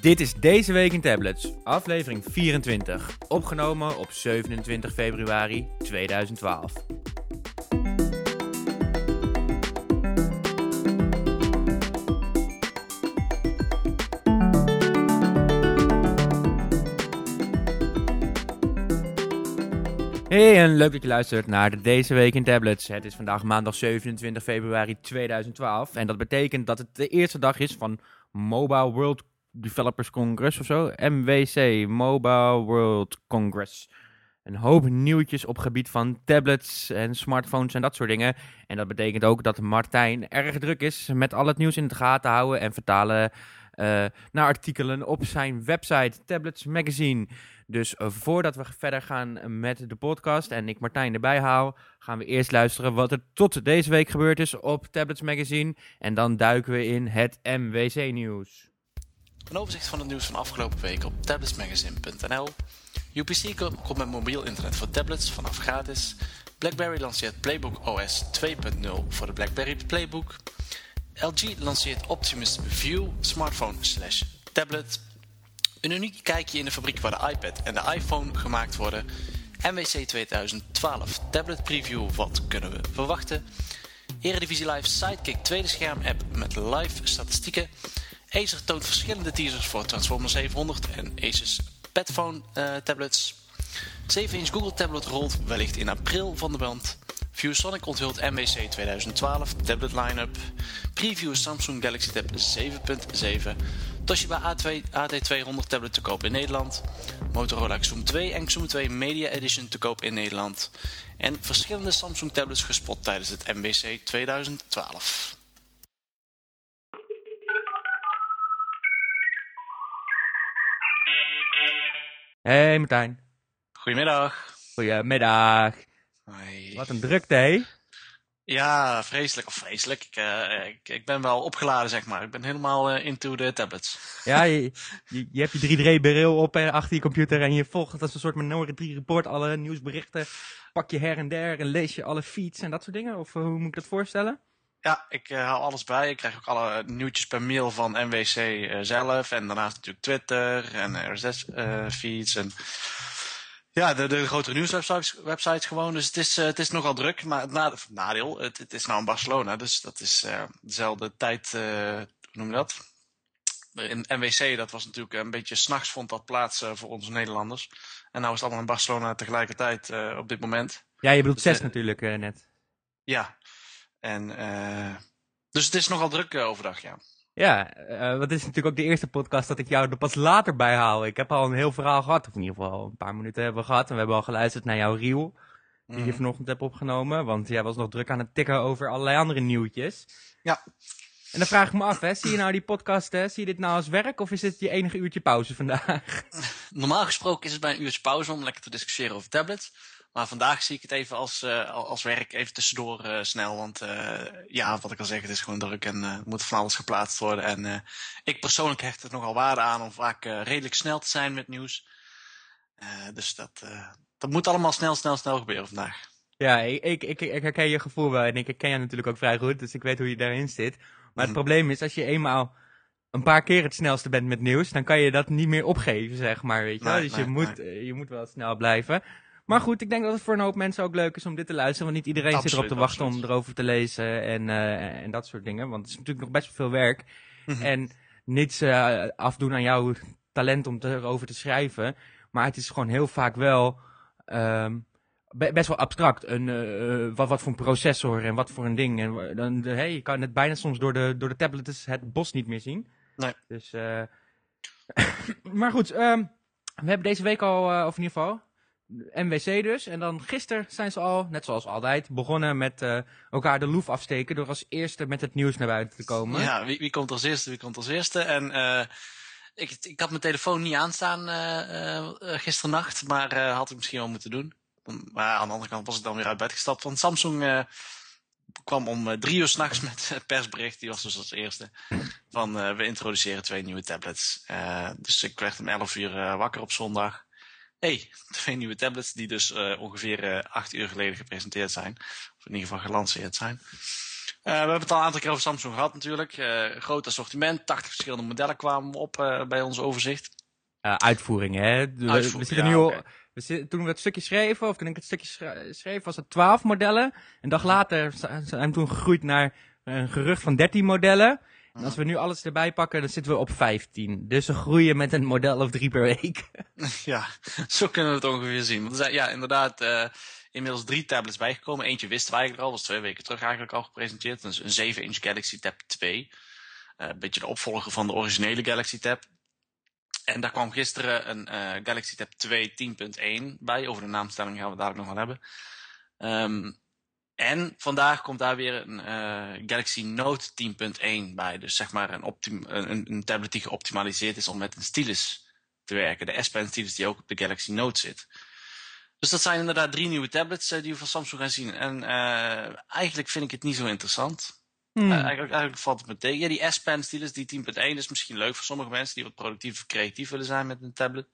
Dit is Deze Week in Tablets, aflevering 24, opgenomen op 27 februari 2012. Hey, en leuk dat je luistert naar de Deze Week in Tablets. Het is vandaag maandag 27 februari 2012 en dat betekent dat het de eerste dag is van Mobile World Developers Congress of zo. MWC, Mobile World Congress. Een hoop nieuwtjes op gebied van tablets en smartphones en dat soort dingen. En dat betekent ook dat Martijn erg druk is met al het nieuws in de gaten houden en vertalen uh, naar artikelen op zijn website Tablets Magazine. Dus voordat we verder gaan met de podcast en ik Martijn erbij haal, gaan we eerst luisteren wat er tot deze week gebeurd is op Tablets Magazine. En dan duiken we in het MWC nieuws. Een overzicht van het nieuws van afgelopen week op tabletsmagazine.nl. UPC komt met mobiel internet voor tablets vanaf gratis. BlackBerry lanceert Playbook OS 2.0 voor de BlackBerry Playbook. LG lanceert Optimus View smartphone slash tablet. Een uniek kijkje in de fabriek waar de iPad en de iPhone gemaakt worden. MWC 2012 tablet preview, wat kunnen we verwachten? Eredivisie Live Sidekick tweede scherm app met live statistieken. Acer toont verschillende teasers voor Transformers 700 en Asus Petphone uh, tablets. 7-inch Google tablet rolt wellicht in april van de band. ViewSonic onthult MWC 2012 tablet line-up. Preview Samsung Galaxy Tab 7.7. Toshiba A2, AD200 tablet te koop in Nederland. Motorola Xoom 2 en Xoom 2 Media Edition te koop in Nederland. En verschillende Samsung tablets gespot tijdens het MWC 2012. Hey Martijn. Goedemiddag. Goedemiddag. Hoi. Wat een drukte, hé? Ja, vreselijk. Of vreselijk. Ik, uh, ik, ik, ben wel opgeladen, zeg maar. Ik ben helemaal uh, into de tablets. Ja, je, je, je hebt je 3D-bril op uh, achter je computer en je volgt als een soort Minority Report alle nieuwsberichten. Pak je her en der en lees je alle feeds en dat soort dingen? Of hoe moet ik dat voorstellen? Ja, ik uh, hou alles bij. Ik krijg ook alle nieuwtjes per mail van NWC uh, zelf. En daarnaast natuurlijk Twitter en RSS-feeds. en ja, de, de grotere nieuwswebsites websites gewoon. Dus het is, uh, het is nogal druk. Maar het nadeel, het, het is nou in Barcelona. Dus dat is dezelfde tijd, hoe noem je dat? In NWC, dat was natuurlijk een beetje s'nachts vond dat plaats voor onze Nederlanders. En nou is het allemaal in Barcelona tegelijkertijd op dit moment. Ja, je bedoelt dus, zes natuurlijk net. Ja, en, uh, dus het is nogal druk uh, overdag, ja. Ja, uh, wat is natuurlijk ook de eerste podcast dat ik jou er pas later bij haal. Ik heb al een heel verhaal gehad, of in ieder geval een paar minuten hebben we gehad. En we hebben al geluisterd naar jouw reel, die mm. je vanochtend hebt opgenomen. Want jij was nog druk aan het tikken over allerlei andere nieuwtjes. Ja. En dan vraag ik me af, hè, zie je nou die podcast, hè, zie je dit nou als werk of is dit je enige uurtje pauze vandaag? Normaal gesproken is het bij een uurtje pauze om lekker te discussiëren over tablets. Maar vandaag zie ik het even als, uh, als werk, even tussendoor uh, snel. Want uh, ja, wat ik al zeg, het is gewoon druk en er moet van alles geplaatst worden. En ik persoonlijk hecht er nogal waarde aan om vaak redelijk snel te zijn met nieuws. dus dat, dat moet allemaal snel, snel, snel gebeuren vandaag. Ja, ik, ik, ik, ik herken je gevoel wel en ik ken je natuurlijk ook vrij goed, dus ik weet hoe je daarin zit. Maar het mm. probleem is, als je eenmaal een paar keer het snelste bent met nieuws, dan kan je dat niet meer opgeven, zeg maar, weet je nee, Dus nee, je, moet, nee. je moet wel snel blijven. Maar goed, ik denk dat het voor een hoop mensen ook leuk is om dit te luisteren. Want niet iedereen absoluut, zit erop te wachten absoluut. om erover te lezen en, uh, en dat soort dingen. Want het is natuurlijk nog best wel veel werk. Mm -hmm. En niets uh, afdoen aan jouw talent om erover te schrijven. Maar het is gewoon heel vaak wel um, best wel abstract. Een, uh, wat, wat voor een processor en wat voor een ding. En dan, hey, je kan het bijna soms door de, door de tablet het bos niet meer zien. Nee. Dus, maar goed, um, we hebben deze week al, of in ieder geval MWC dus. En dan gisteren zijn ze al, net zoals altijd, begonnen met uh, elkaar de loef afsteken door als eerste met het nieuws naar buiten te komen. Ja, wie, wie komt als eerste, wie komt als eerste. En uh, ik, ik had mijn telefoon niet aanstaan uh, gisternacht, maar had ik misschien wel moeten doen. Maar aan de andere kant was ik dan weer uit bed gestapt. Want Samsung kwam om drie uur s'nachts met persbericht, die was dus als eerste, van we introduceren twee nieuwe tablets. dus ik werd om elf uur wakker op zondag hey, twee nieuwe tablets die dus uh, ongeveer uh, acht uur geleden gepresenteerd zijn. Of in ieder geval gelanceerd zijn. we hebben het al een aantal keer over Samsung gehad natuurlijk. Groot assortiment, 80 verschillende modellen kwamen op bij ons overzicht. Hè? Uitvoering, we zitten ja, nu we toen we het stukje schreven, of toen ik het stukje schre- schreef, was het 12 modellen. Een dag later za- zijn we toen gegroeid naar een gerucht van 13 modellen. Als we nu alles erbij pakken, dan zitten we op 15. Dus we groeien met een model of drie per week. Ja, zo kunnen we het ongeveer zien. Want er zijn ja, inderdaad eh, inmiddels drie tablets bijgekomen. Eentje wisten we eigenlijk al, was twee weken terug eigenlijk al gepresenteerd. Dat is een 7-inch Galaxy Tab 2. Eh, een beetje de opvolger van de originele Galaxy Tab. En daar kwam gisteren een eh, Galaxy Tab 2 10.1 bij. Over de naamstelling gaan we dadelijk nog wel hebben. Ehm, en vandaag komt daar weer een eh, Galaxy Note 10.1 bij. Dus zeg maar een, een, een- tablet die geoptimaliseerd is om met een stylus te werken. De S Pen stylus die ook op de Galaxy Note zit. Dus dat zijn inderdaad drie nieuwe tablets eh, die we van Samsung gaan zien. En eh, eigenlijk vind ik het niet zo interessant. Hmm. Eigenlijk, eigenlijk valt het me tegen. Ja, die S Pen stylus, die 10.1, is misschien leuk voor sommige mensen die wat productief of creatief willen zijn met een tablet.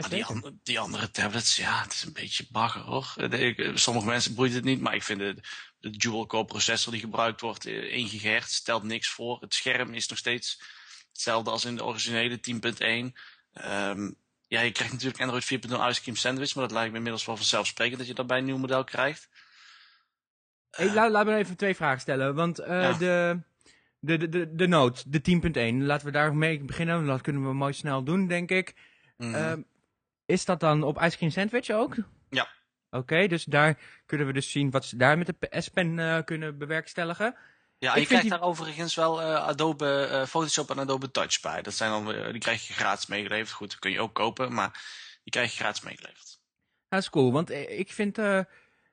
Maar die, an- die andere tablets, ja, het is een beetje bagger hoor. Eh, ik- eh, sommige mensen boeit het niet, maar ik vind de, de dual-core processor die gebruikt wordt, eh, 1 GHz, stelt niks voor. Het scherm is nog steeds hetzelfde als in de originele 10.1. Ehm, ja, je krijgt natuurlijk Android 4.0 Ice Cream Sandwich, maar dat lijkt me inmiddels wel vanzelfsprekend dat je dat bij een nieuw model krijgt. Hey, laat, laat me even twee vragen stellen. Want eh, Ja. de, de, de, de, de Note, de 10.1, laten we daar mee beginnen. Dat kunnen we mooi snel doen, denk ik. Ehm, is dat dan op Ice Cream Sandwich ook? Ja. Oké, dus daar kunnen we dus zien wat ze daar met de S-Pen eh, kunnen bewerkstelligen. Ja, Ik je krijgt die- daar overigens wel eh, Adobe eh, Photoshop en Adobe Touch bij. Dat zijn dan, die krijg je gratis meegeleverd. Goed, dat kun je ook kopen, maar die krijg je gratis meegeleverd. Dat is cool, want ik vind...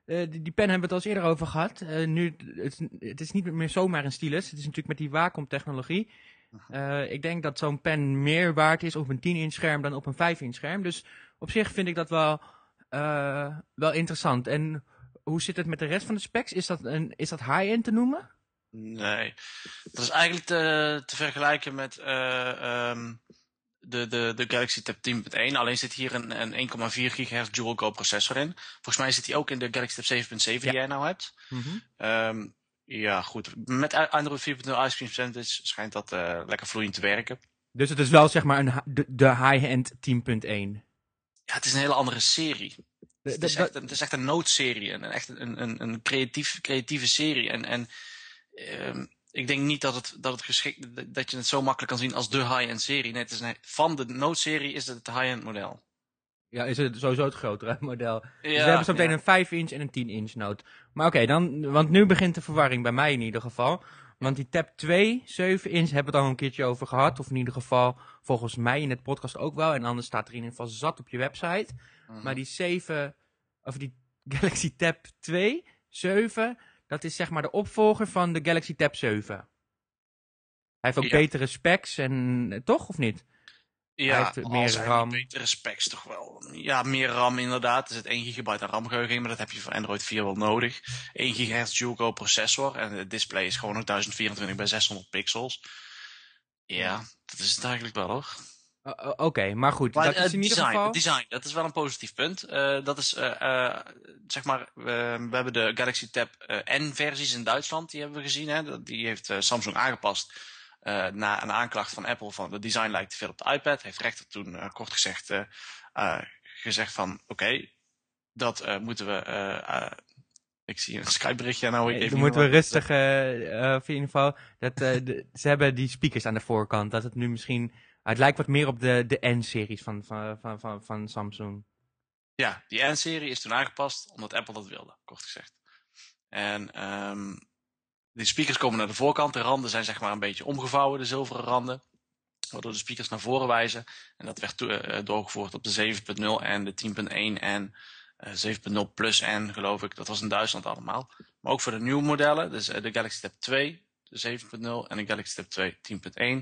die, die pen hebben we het al eens eerder over gehad. Eh, nu, het, het is niet meer zomaar een stylus. Het is natuurlijk met die Wacom-technologie. Eh, ik denk dat zo'n pen meer waard is op een 10-inch scherm dan op een 5-inch scherm. Dus op zich vind ik dat wel, eh, wel interessant. En hoe zit het met de rest van de specs? Is dat, een, is dat high-end te noemen? Nee, dat is eigenlijk te, te vergelijken met eh, ehm, de, de, de Galaxy Tab 10.1. Alleen zit hier een, een 1,4 GHz dual-core processor in. Volgens mij zit die ook in de Galaxy Tab 7.7 die jij nou hebt. Ehm, ja, goed. Met Android 4.0 Ice Cream Sandwich schijnt dat eh, lekker vloeiend te werken. Dus het is wel zeg maar een, de, de high-end 10.1. Ja, het is een hele andere serie. De- Het is, echt een, het is echt een noodserie. Een, echt een, een, een creatief, creatieve serie. En, en ehm, ik denk niet dat het, dat het geschikt dat- je het zo makkelijk kan zien als de high-end serie. Nee, het is een, van de noodserie is het het high-end model. Ja, is het sowieso het grotere model. Ja, dus we hebben zo meteen ja. een 5 inch en een 10 inch note. Maar oké, dan, want nu begint de verwarring bij mij in ieder geval. Want die Tab 2, 7 inch, hebben we het al een keertje over gehad. Of in ieder geval volgens mij in het podcast ook wel. En anders staat er in ieder geval zat op je website. Mhm. Maar die 7, of die Galaxy Tab 2, 7, dat is zeg maar de opvolger van de Galaxy Tab 7. Hij heeft ook Ja. betere specs en eh, toch of niet? Hij ja, heeft meer RAM. Betere specs toch wel. Ja, meer RAM inderdaad. Er zit 1 gigabyte aan RAM-geheugen in, maar dat heb je voor Android 4 wel nodig. 1 gigahertz dual-core processor en het display is gewoon nog 1024 bij 600 pixels. Ja, dat is het eigenlijk wel hoor. Oké, maar goed, Maar dat is in ieder design, geval... design, dat is wel een positief punt. Eh, dat is, eh, eh, zeg maar, we, hebben de Galaxy Tab eh, N-versies in Duitsland, die hebben we gezien. Hè? Die heeft eh, Samsung aangepast eh, na een aanklacht van Apple van het design lijkt te veel op de iPad. Heeft rechter toen eh, kort gezegd, eh, gezegd van, oké, dat moeten we... ik zie een Skype berichtje nou. Ik even Dan moeten we rustig, of in ieder geval, dat, de- ze hebben die speakers aan de voorkant, dat het nu misschien, het lijkt wat meer op de, de N-series van, van, van, van, van Samsung. Ja, die N-serie is toen aangepast omdat Apple dat wilde, kort gezegd. En ehm die speakers komen naar de voorkant. De randen zijn zeg maar een beetje omgevouwen, de zilveren randen. Waardoor de speakers naar voren wijzen. En dat werd eh, doorgevoerd op de 7.0 en de 10.1 en eh, 7.0 plus N, geloof ik. Dat was in Duitsland allemaal. Maar ook voor de nieuwe modellen, dus eh, de Galaxy Tab 2, de 7.0 en de Galaxy Tab 2,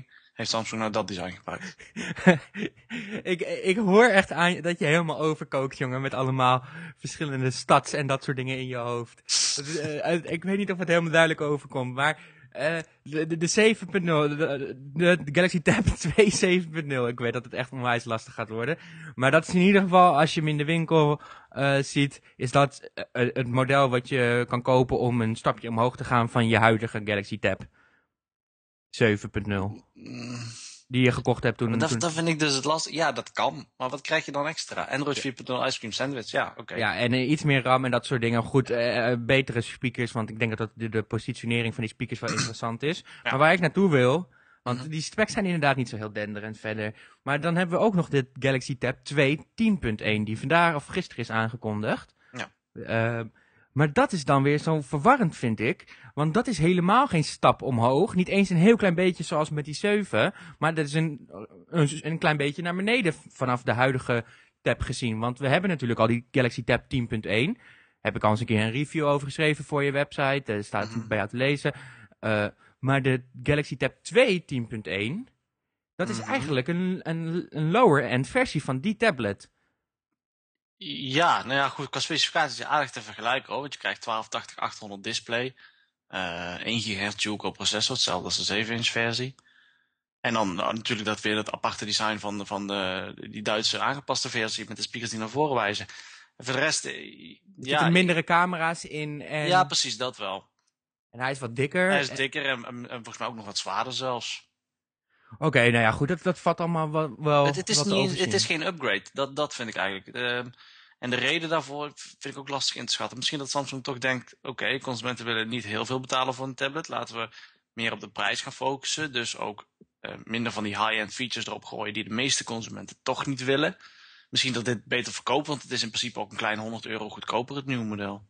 10.1, heeft Samsung nou dat design gebruikt. ik, ik hoor echt aan dat je helemaal overkookt, jongen, met allemaal verschillende stads en dat soort dingen in je hoofd. Eh, ik weet niet of het helemaal duidelijk overkomt, maar Eh, de, de, de 7.0, de, de, Galaxy Tab 2 7.0. Ik weet dat het echt onwijs lastig gaat worden. Maar dat is in ieder geval, als je hem in de winkel eh, ziet, is dat het model wat je kan kopen om een stapje omhoog te gaan van je huidige Galaxy Tab 7.0. Mm, Die je gekocht hebt toen. maar toen dat, vind ik dus het lastig. Ja, dat kan. Maar wat krijg je dan extra? Android 4.0 Ice Cream Sandwich. Ja, oké. Ja, en eh, iets meer RAM en dat soort dingen. Goed, eh, eh, betere speakers, want ik denk dat, dat de, de positionering van die speakers wel interessant is. Maar waar ik naartoe wil, want Mhm. die specs zijn inderdaad niet zo heel denderend verder. Maar dan hebben we ook nog de Galaxy Tab 2 10.1, die vandaag of gisteren is aangekondigd. Ja. Maar dat is dan weer zo verwarrend, vind ik. Want dat is helemaal geen stap omhoog. Niet eens een heel klein beetje zoals met die 7. Maar dat is een, een, een klein beetje naar beneden vanaf de huidige tab gezien. Want we hebben natuurlijk al die Galaxy Tab 10.1. Heb ik al eens een keer een review over geschreven voor je website. Er staat Mhm. bij jou te lezen. Eh, maar de Galaxy Tab 2 10.1, dat is Mhm. eigenlijk een, een, een lower-end versie van die tablet. Ja, nou ja, goed. Qua specificaties is aardig te vergelijken hoor. Want je krijgt 1280 800 display. eh 1 GHz dual-core processor, hetzelfde als de 7-inch versie. En dan nou, natuurlijk dat weer het aparte design van, de, van de, die Duitse aangepaste versie met de speakers die naar voren wijzen. En voor de rest, eh, Er ja, zitten mindere camera's in en, ja, precies dat wel. en hij is wat dikker. Hij is dikker en, en, en volgens mij ook nog wat zwaarder zelfs. Oké, nou ja, goed, dat, dat valt allemaal wel, wel het, het, is niet, het is geen upgrade, dat, dat vind ik eigenlijk. Ehm, en de reden daarvoor vind ik ook lastig in te schatten. Misschien dat Samsung toch denkt, oké, consumenten willen niet heel veel betalen voor een tablet. Laten we meer op de prijs gaan focussen. Dus ook eh, minder van die high-end features erop gooien die de meeste consumenten toch niet willen. Misschien dat dit beter verkoopt, want het is in principe ook een kleine 100 euro goedkoper, het nieuwe model.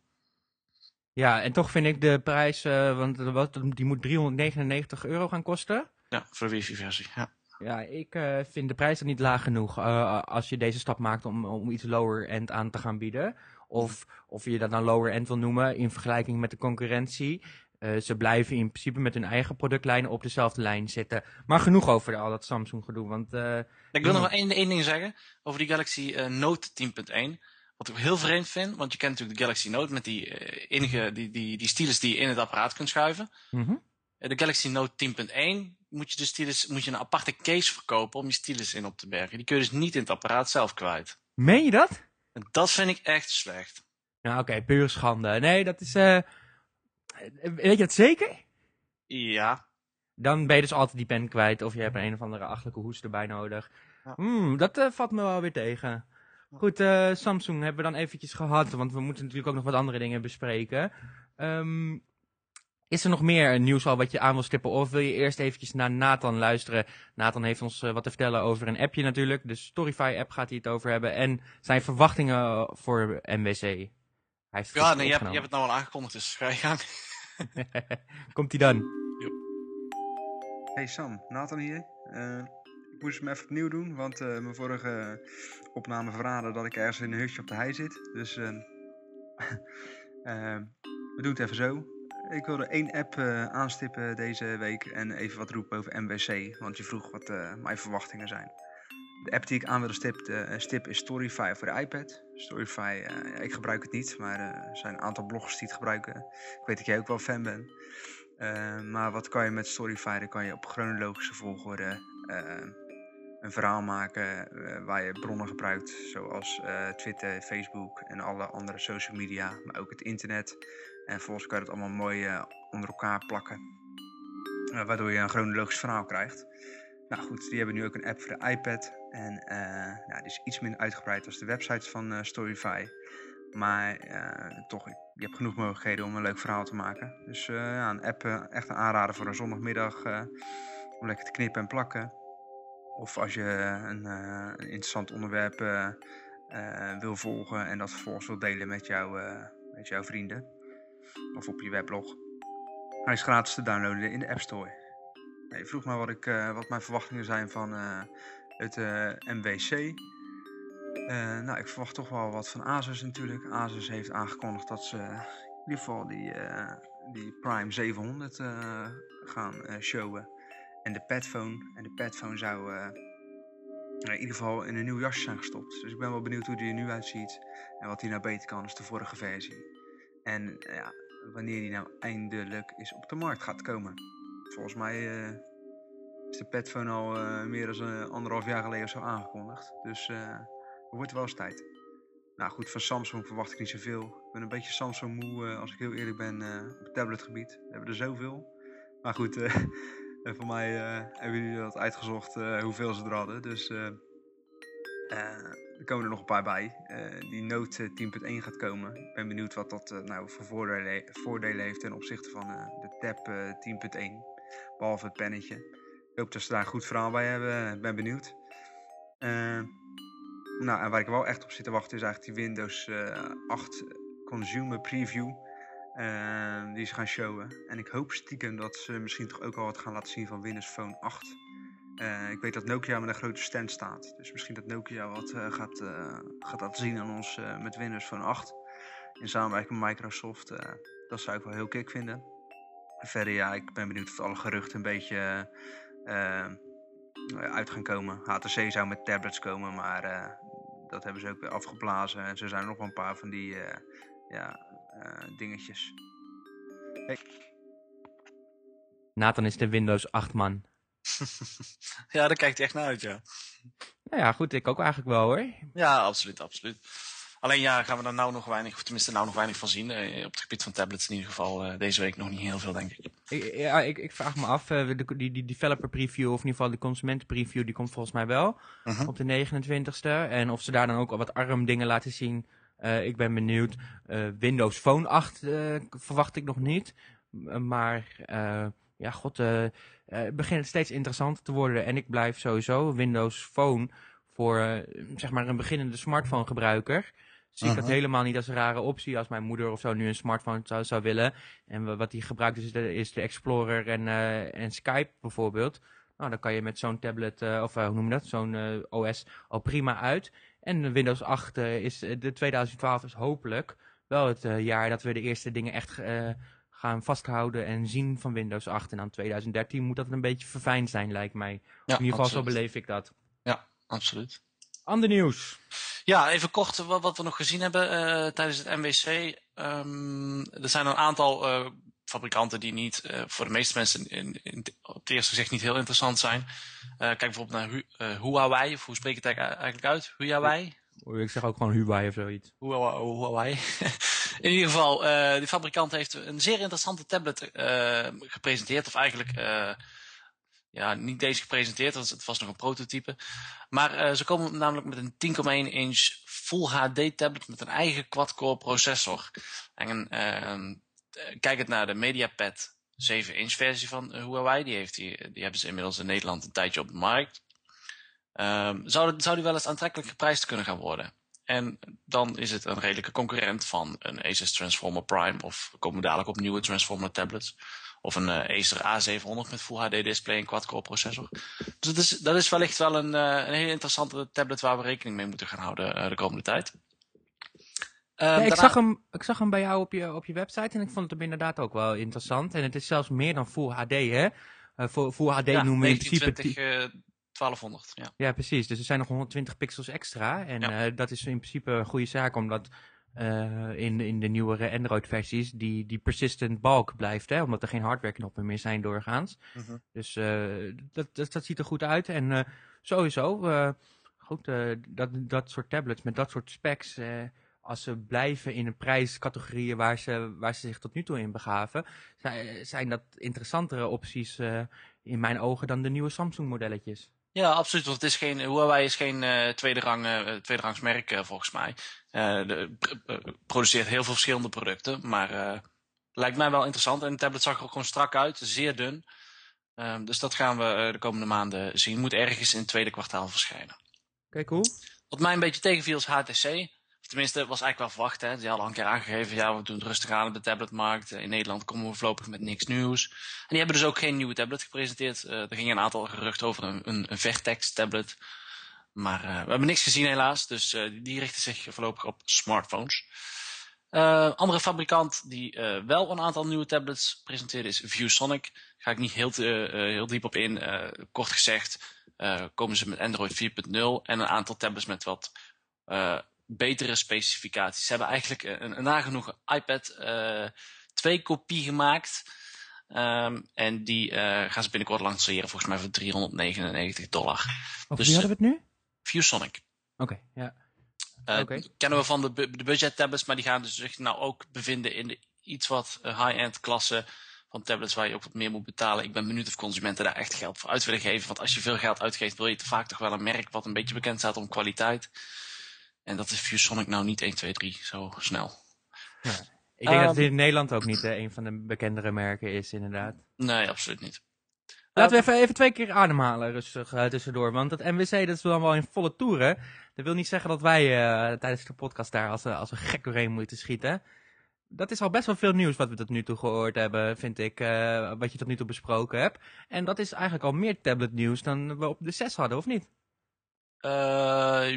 Ja, en toch vind ik de prijs, eh, want die moet 399 euro gaan kosten. Ja, voor de wifi-versie. Ja. Ja, ik eh, vind de prijs er niet laag genoeg eh, als je deze stap maakt om, om iets lower end aan te gaan bieden. Of, of je dat dan lower end wil noemen in vergelijking met de concurrentie. Eh, ze blijven in principe met hun eigen productlijnen op dezelfde lijn zitten. Maar genoeg over al dat Samsung gedoe, want Ik wil nog wel één, één ding zeggen over die Galaxy Note 10.1. Wat ik heel vreemd vind, want je kent natuurlijk de Galaxy Note met die, enige, die, die, die stylus die je in het apparaat kunt schuiven. mhm. De Galaxy Note 10.1 moet je de stylus, moet je een aparte case verkopen om je stylus in op te bergen. Die kun je dus niet in het apparaat zelf kwijt. meen je dat? En dat vind ik echt slecht. Nou oké, puur schande. Nee, dat is... eh, weet je dat zeker? Ja, Dan ben je dus altijd die pen kwijt of je hebt een of andere achtelijke hoest erbij nodig. Ja. Hmm, dat eh, valt me wel weer tegen. Goed, eh, Samsung hebben we dan eventjes gehad, want we moeten natuurlijk ook nog wat andere dingen bespreken. Ehm, is er nog meer nieuws al wat je aan wil stippen of wil je eerst eventjes naar Nathan luisteren? Nathan heeft ons eh, wat te vertellen over een appje natuurlijk, de Storyfy app gaat hij het over hebben en zijn verwachtingen voor MWC. Hij ja nee, je, hebt, je hebt het nou al aangekondigd, dus ga je gang. Komt hij dan? Hey Sam, Nathan hier. Eh, ik moest hem even opnieuw doen, want eh, mijn vorige opname verraadde dat ik ergens in een hutje op de hei zit. Dus eh, eh, we doen het even zo. Ik wilde één app eh, aanstippen deze week en even wat roepen over MWC, want je vroeg wat eh, mijn verwachtingen zijn. De app die ik aan wilde stippen eh, stip is Storyfy voor de iPad. Storyfy, eh, ik gebruik het niet, maar eh, er zijn een aantal bloggers die het gebruiken. Ik weet dat jij ook wel fan bent. Eh, maar wat kan je met Storyfy? Dan kan je op chronologische volgorde eh, een verhaal maken eh, waar je bronnen gebruikt, zoals eh, Twitter, Facebook en alle andere social media, maar ook het internet. En vervolgens kan je dat allemaal mooi eh, onder elkaar plakken, waardoor je een chronologisch verhaal krijgt. Nou goed, die hebben nu ook een app voor de iPad en eh, nou, die is iets minder uitgebreid als de websites van Storyfy. Maar toch, je hebt genoeg mogelijkheden om een leuk verhaal te maken. Dus ja, een app echt een aanrader voor een zondagmiddag om lekker te knippen en plakken. Of als je een, eh, een interessant onderwerp eh, eh, wil volgen en dat vervolgens wil delen met, jou, eh, met jouw vrienden. Of op je weblog. Hij is gratis te downloaden in de App Store. Je vroeg me wat, ik, eh, wat mijn verwachtingen zijn van eh, het eh, MWC. Eh, nou, ik verwacht toch wel wat van Asus natuurlijk. Asus heeft aangekondigd dat ze in ieder geval die, eh, die Prime 700 eh, gaan eh, showen. En de Padphone. En de Padphone zou eh, in ieder geval in een nieuw jasje zijn gestopt. Dus ik ben wel benieuwd hoe die er nu uitziet. En wat die nou beter kan als de vorige versie. En eh, ja, wanneer die nou eindelijk is op de markt gaat komen. Volgens mij is de petphone al meer dan anderhalf jaar geleden zo aangekondigd. Dus het wordt wel eens tijd. Nou goed, van Samsung verwacht ik niet zoveel. Ik ben een beetje Samsung moe, als ik heel eerlijk ben, op tabletgebied. We hebben er zoveel. Maar goed, En voor mij uh, hebben jullie dat uitgezocht uh, hoeveel ze er hadden. Dus uh, er komen er nog een paar bij. die Note 10.1 gaat komen. Ik ben benieuwd wat dat nou voor voordelen, heeft ten opzichte van de Tab 10.1. Behalve het pennetje. Ik hoop dat ze daar een goed verhaal bij hebben. Ben benieuwd. nou, en waar ik wel echt op zit te wachten is eigenlijk die Windows 8 Consumer Preview. Uh, die ze gaan showen. En ik hoop stiekem dat ze misschien toch ook al wat gaan laten zien van Windows Phone 8. Uh, ik weet dat Nokia met een grote stand staat. Dus misschien dat Nokia wat uh, gaat, gaat laten zien aan ons met Windows Phone 8. In samenwerking met Microsoft. dat zou ik wel heel kick vinden. En verder ja, ik ben benieuwd of alle geruchten een beetje uit gaan komen. HTC zou met tablets komen, maar dat hebben ze ook weer afgeblazen. En zo zijn er nog wel een paar van die ja, dingetjes. Hey. Nathan is de Windows 8 man. ja, daar kijkt hij echt naar uit, ja. Nou ja, goed, ik ook eigenlijk wel hoor. Ja, absoluut, absoluut. Alleen ja, gaan we er nou nog weinig, of tenminste nou nog weinig van zien. Eh, op het gebied van tablets in ieder geval uh, deze week nog niet heel veel, denk ik. ik ja, ik, ik vraag me af, uh, de, die, die developer preview, of in ieder geval de consumentenpreview, die komt volgens mij wel uh -huh. op de 29ste. En of ze daar dan ook al wat ARM dingen laten zien uh, ik ben benieuwd. Uh, Windows Phone 8 uh, verwacht ik nog niet. maar ja, god, het begint steeds interessanter te worden. En ik blijf sowieso Windows Phone voor zeg maar een beginnende smartphone gebruiker. Zie ik dat helemaal niet als een rare optie als mijn moeder of zo nu een smartphone zou, zou willen. En wat die gebruikt is de, is de Explorer en, en Skype bijvoorbeeld. Nou, dan kan je met zo'n tablet, of hoe noem je dat, zo'n OS al prima uit. En Windows 8 uh, is, eh, de 2012 is hopelijk wel het uh, jaar dat we de eerste dingen echt gaan vasthouden en zien van Windows 8. En dan 2013 moet dat een beetje verfijnd zijn, lijkt mij. Ja, in ieder geval zo beleef ik dat. Ja, absoluut. Ander nieuws. Ja, even kort wat, wat we nog gezien hebben tijdens het MWC. Um, ehm, er zijn een aantal fabrikanten die niet uh, voor de meeste mensen in, in, op het eerste gezicht niet heel interessant zijn. Uh, kijk bijvoorbeeld naar Hu uh, Huawei, of hoe spreek je het eigenlijk uit? Huawei? Ik zeg ook gewoon Huawei of zoiets. Huawei. in ieder geval, die fabrikant heeft een zeer interessante tablet gepresenteerd. Of eigenlijk, ja, niet deze gepresenteerd, want het was nog een prototype. Maar ze komen namelijk met een 10,1 inch Full HD tablet met een eigen quad-core processor. En een eh, kijk het naar de MediaPad 7-inch versie van eh, Huawei. Die, heeft die, hebben ze inmiddels in Nederland een tijdje op de markt. Um, zou, zou die wel eens aantrekkelijk geprijsd kunnen gaan worden? En dan is het een redelijke concurrent van een Asus Transformer Prime. Of komen we dadelijk op nieuwe Transformer tablets. Of een uh, Acer A700 met Full HD display en quad-core processor. Dus dat is, dat is wellicht wel een, uh, een hele interessante tablet waar we rekening mee moeten gaan houden de komende tijd. Um, ik, zag hem, ik zag hem bij jou op je, op je website en ik vond het inderdaad ook wel interessant. En het is zelfs meer dan Full HD, hè? Uh, Full HD ja, noemen we in principe... 1200, ja. Ja, precies. Dus er zijn nog 120 pixels extra. En ja. uh, dat is in principe een goede zaak, omdat uh, in, in de nieuwere Android-versies die, die persistent bulk blijft, hè? Omdat er geen hardware-knoppen meer zijn doorgaans. -huh. Dus dat, dat, dat, ziet er goed uit. En sowieso, goed, dat, dat soort tablets met dat soort specs als ze blijven in de prijscategorieën waar ze, waar ze zich tot nu toe in begaven, zijn, dat interessantere opties uh, in mijn ogen dan de nieuwe Samsung modelletjes. Ja, absoluut. Want het is geen, Huawei is geen uh, tweede, rang, uh, tweede rangs merk volgens mij. De, produceert heel veel verschillende producten. Maar lijkt mij wel interessant. En de tablet zag er ook gewoon strak uit. Zeer dun. Ehm, dus dat gaan we de komende maanden zien. Moet ergens in het tweede kwartaal verschijnen. Kijk hoe. Wat mij een beetje tegenviel is HTC. Tenminste, was eigenlijk wel verwacht. Hè. Die hadden al een keer aangegeven, ja, we doen het rustig aan op de tabletmarkt. In Nederland komen we voorlopig met niks nieuws. En die hebben dus ook geen nieuwe tablet gepresenteerd. Uh, er gingen een aantal geruchten over een, een, een Vertex tablet. Maar uh, we hebben niks gezien helaas. Dus uh, die richten zich voorlopig op smartphones. andere fabrikant die wel een aantal nieuwe tablets presenteerde is ViewSonic. Daar ga ik niet heel, heel diep op in. kort gezegd komen ze met Android 4.0 en een aantal tablets met wat betere specificaties. Ze hebben eigenlijk een, een nagenoeg iPad uh, 2 kopie gemaakt. Ehm, en die eh, gaan ze binnenkort lanceren, volgens mij voor 399 dollar. Of Dus, wie hadden we het nu? ViewSonic. Oké, ja. Eh, Oké. Kennen we van de, bu- de budget tablets, maar die gaan dus zich nou ook bevinden in de iets wat eh, high-end klasse van tablets waar je ook wat meer moet betalen. Ik ben benieuwd of consumenten daar echt geld voor uit willen geven. Want als je veel geld uitgeeft, wil je te vaak toch wel een merk wat een beetje bekend staat om kwaliteit. En dat is ViewSonic nou niet 1, 2, 3 zo snel. Ik denk dat het Ehm, in Nederland ook niet eh, een van de bekendere merken is, inderdaad. Nee, absoluut niet. Laten we even, even twee keer ademhalen, rustig eh, tussendoor. Want het MWC, dat is dan wel in volle toeren. Dat wil niet zeggen dat wij eh, tijdens de podcast daar als, een- als een gek doorheen moeten schieten. Dat is al best wel veel nieuws wat we tot nu toe gehoord hebben, vind ik. eh, wat je tot nu toe besproken hebt. En dat is eigenlijk al meer tabletnieuws dan we op de 6 hadden, of niet? Eh,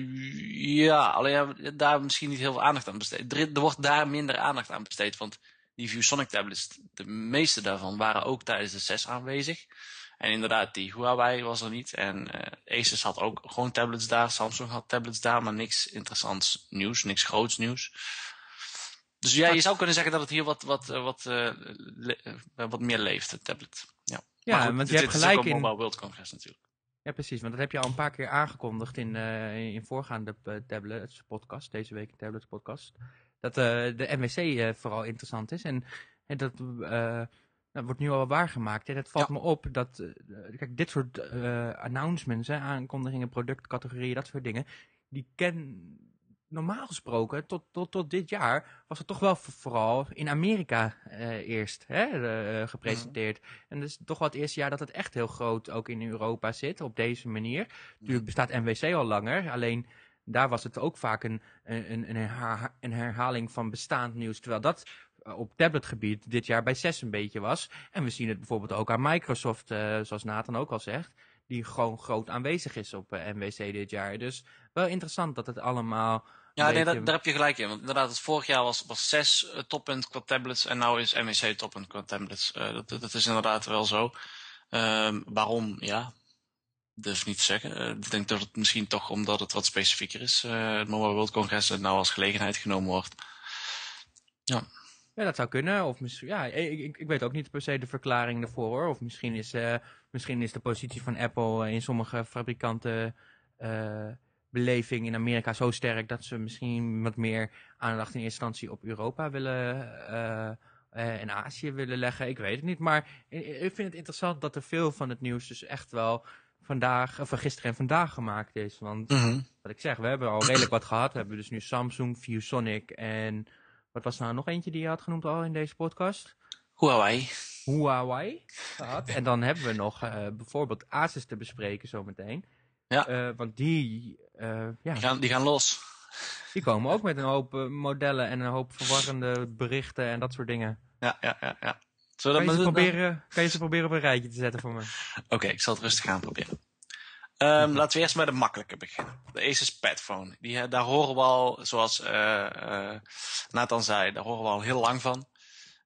ja, alleen daar misschien niet heel veel aandacht aan besteed. Er, wordt daar minder aandacht aan besteed, want die ViewSonic tablets, de meeste daarvan waren ook tijdens de 6 aanwezig. En inderdaad, die Huawei was er niet. En eh, Asus had ook gewoon tablets daar. Samsung had tablets daar, maar niks interessants nieuws, niks groots nieuws. Dus ja, je zou kunnen zeggen dat het hier wat, wat, eh, wat, wat meer leeft, het tablet. Ja, Ja, Maar goed, want dit- je hebt dit is ook gelijk in... Mobile World Congress natuurlijk. Ja, precies. Want dat heb je al een paar keer aangekondigd in, eh, in voorgaande eh, tablets podcast, deze week in tablets podcast. Dat eh, de MWC vooral interessant is. En, en dat, dat wordt nu al waargemaakt. En het valt Ja. me op dat, kijk, dit soort announcements, hè, aankondigingen, productcategorieën, dat soort dingen, die ken normaal gesproken, tot, tot, tot dit jaar, was het toch wel vo- vooral in Amerika eh, eerst hè, eh, gepresenteerd. En het is toch wel het eerste jaar dat het echt heel groot ook in Europa zit, op deze manier. Natuurlijk bestaat MWC al langer, alleen daar was het ook vaak een, een, een, herha- een herhaling van bestaand nieuws. Terwijl dat eh, op tabletgebied dit jaar bij CES een beetje was. En we zien het bijvoorbeeld ook aan Microsoft, zoals Nathan ook al zegt. Die gewoon groot aanwezig is op eh, MWC dit jaar. Dus wel interessant dat het allemaal... Ja, nee, daar, daar heb je gelijk in. Want inderdaad, het vorig jaar was, was 6 uh, toppunt qua tablets en nu is MWC toppunt qua tablets. Eh, dat, dat is inderdaad wel zo. Ehm, waarom? Ja, durf niet te zeggen. Eh, ik denk dat het misschien toch omdat het wat specifieker is. eh, het Mobile World Congress het nou als gelegenheid genomen wordt. Ja, dat zou kunnen. Of misschien, ja, ik, ik, ik weet ook niet per se de verklaring ervoor hoor. Of misschien is, eh, misschien is de positie van Apple eh, in sommige fabrikanten eh, beleving in Amerika zo sterk dat ze misschien wat meer aandacht in eerste instantie op Europa willen eh, eh, en Azië willen leggen. Ik weet het niet. Maar ik, vind het interessant dat er veel van het nieuws dus echt wel vandaag, of gisteren en vandaag gemaakt is. Want wat ik zeg, we hebben al redelijk wat gehad. We hebben dus nu Samsung, ViewSonic en wat was nou nog eentje die je had genoemd al in deze podcast? Huawei. Huawei gehad. En dan hebben we nog eh, bijvoorbeeld Asus te bespreken zometeen. Ja. Want die, ja, Die gaan, die gaan los. die komen ook met een hoop eh, modellen en een hoop verwarrende berichten en dat soort dingen. Ja, ja, ja. ja. Kan je, ze proberen, kan je ze proberen op een rijtje te zetten voor me? Oké, ik zal het rustig aan proberen. Ehm, laten we eerst met de makkelijke beginnen. De Asus Padphone. Die, eh, daar horen we al, zoals eh eh, Nathan zei, daar horen we al heel lang van.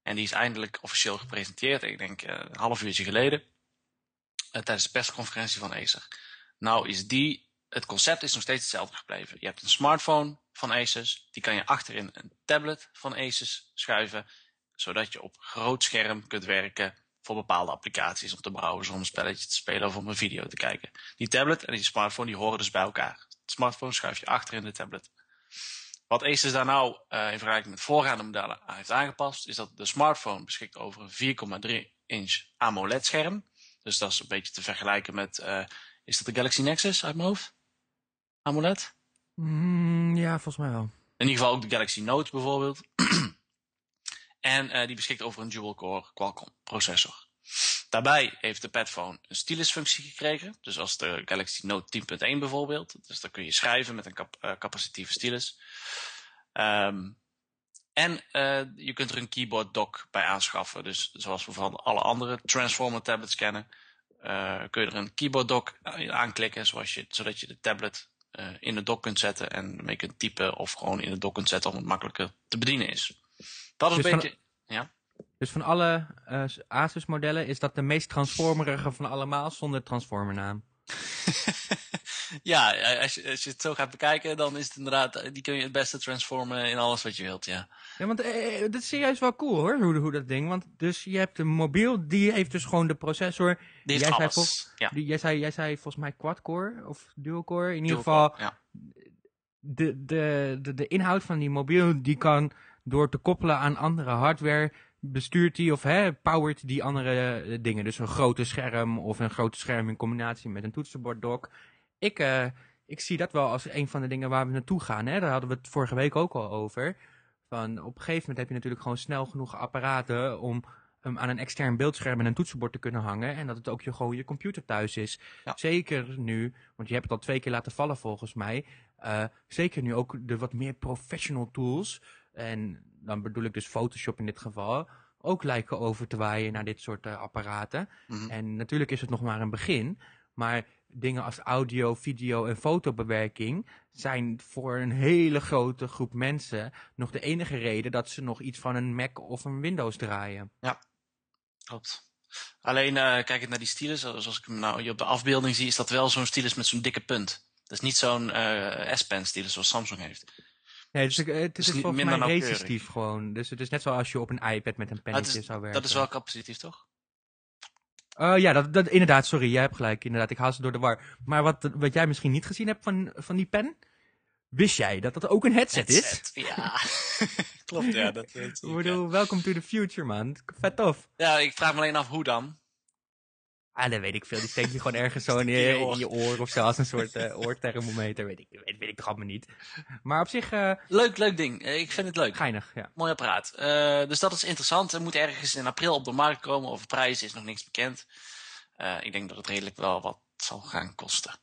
En die is eindelijk officieel gepresenteerd, ik denk eh, een half uurtje geleden. eh, tijdens de persconferentie van Acer. Nou is die, het concept is nog steeds hetzelfde gebleven. Je hebt een smartphone van Asus, die kan je achterin een tablet van Asus schuiven, zodat je op groot scherm kunt werken voor bepaalde applicaties, om te browsen, om een spelletje te spelen of om een video te kijken. Die tablet en die smartphone die horen dus bij elkaar. De smartphone schuif je achter in de tablet. Wat Asus daar nou eh, in vergelijking met voorgaande modellen heeft aangepast, is dat de smartphone beschikt over een 4,3 inch AMOLED scherm. Dus dat is een beetje te vergelijken met, eh, is dat de Galaxy Nexus uit mijn hoofd? AMOLED? Mm, ja, volgens mij wel. In ieder geval ook de Galaxy Note bijvoorbeeld. en eh, die beschikt over een dual-core Qualcomm processor. Daarbij heeft de Padphone een stylus-functie gekregen. Dus als de Galaxy Note 10.1 bijvoorbeeld. Dus dan kun je schrijven met een cap eh, capacitieve stylus. Ehm, en eh, je kunt er een keyboard dock bij aanschaffen. Dus zoals we van alle andere Transformer tablets kennen. eh, kun je er een keyboard dock aanklikken. Zoals je, zodat je de tablet in de dock kunt zetten en mee kunt typen of gewoon in de dock kunt zetten om het makkelijker te bedienen is. Dat is Dus een van- beetje. Ja. Dus van alle eh, Asus modellen is dat de meest transformerige van allemaal zonder transformernaam. ja, als je, als je het zo gaat bekijken, dan is het inderdaad, die kun je het beste transformen in alles wat je wilt, ja. Ja, want eh, dat is serieus wel cool hoor, hoe, hoe dat ding. Want dus je hebt een mobiel, die heeft dus gewoon de processor. Die heeft Jij zei alles. vol- ja, Die, jij, zei, jij zei volgens mij quad-core of dual-core. In ieder geval, Ja. de, de, de, de inhoud van die mobiel, die kan door te koppelen aan andere hardware, bestuurt die of hè, powert die andere eh, dingen. Dus een grote scherm of een grote scherm in combinatie met een toetsenborddock. Ik, eh, ik zie dat wel als een van de dingen waar we naartoe gaan. Hè? Daar hadden we het vorige week ook al over. Van, op een gegeven moment heb je natuurlijk gewoon snel genoeg apparaten om um, aan een extern beeldscherm en een toetsenbord te kunnen hangen. En dat het ook je, gewoon je computer thuis is. Ja. Zeker nu, want je hebt het al twee keer laten vallen volgens mij. eh, zeker nu ook de wat meer professional tools. En dan bedoel ik dus Photoshop in dit geval. Ook lijken over te waaien naar dit soort eh, apparaten. Mhm. En natuurlijk is het nog maar een begin. Maar dingen als audio, video en fotobewerking zijn voor een hele grote groep mensen nog de enige reden dat ze nog iets van een Mac of een Windows draaien. Klopt. Alleen, eh kijkend naar die stylus, zoals ik hem nou hier op de afbeelding zie, is dat wel zo'n stylus met zo'n dikke punt. Dat is niet zo'n eh S-Pen stylus zoals Samsung heeft. Nee, dus, eh, het is, Dus volgens mij resistief gewoon. Dus het is net zoals je op een iPad met een Maar pennetje het is- zou werken. Dat is wel capacitief, toch? Oh ja, dat, dat, inderdaad, sorry, jij hebt gelijk. Inderdaad, ik haal ze door de war. Maar wat, wat jij misschien niet gezien hebt van, van die pen, wist jij dat dat ook een headset, is? Ja. Klopt, ja. Dat, dat Ik bedoel, welcome to the future, man. Vet tof. ja, ik vraag me alleen af hoe dan. Ah, dat weet ik veel. Die steek je gewoon ergens zo in je, In je oor. of zo, als een soort eh oorthermometer. Weet ik, weet, weet ik toch allemaal niet. Maar op zich, eh Leuk, leuk ding. Eh, Ik vind het leuk. geinig, ja. Mooi apparaat. Dus dat is interessant. Het moet ergens in april op de markt komen. Over prijs is nog niks bekend. Ik denk dat het redelijk wel wat zal gaan kosten.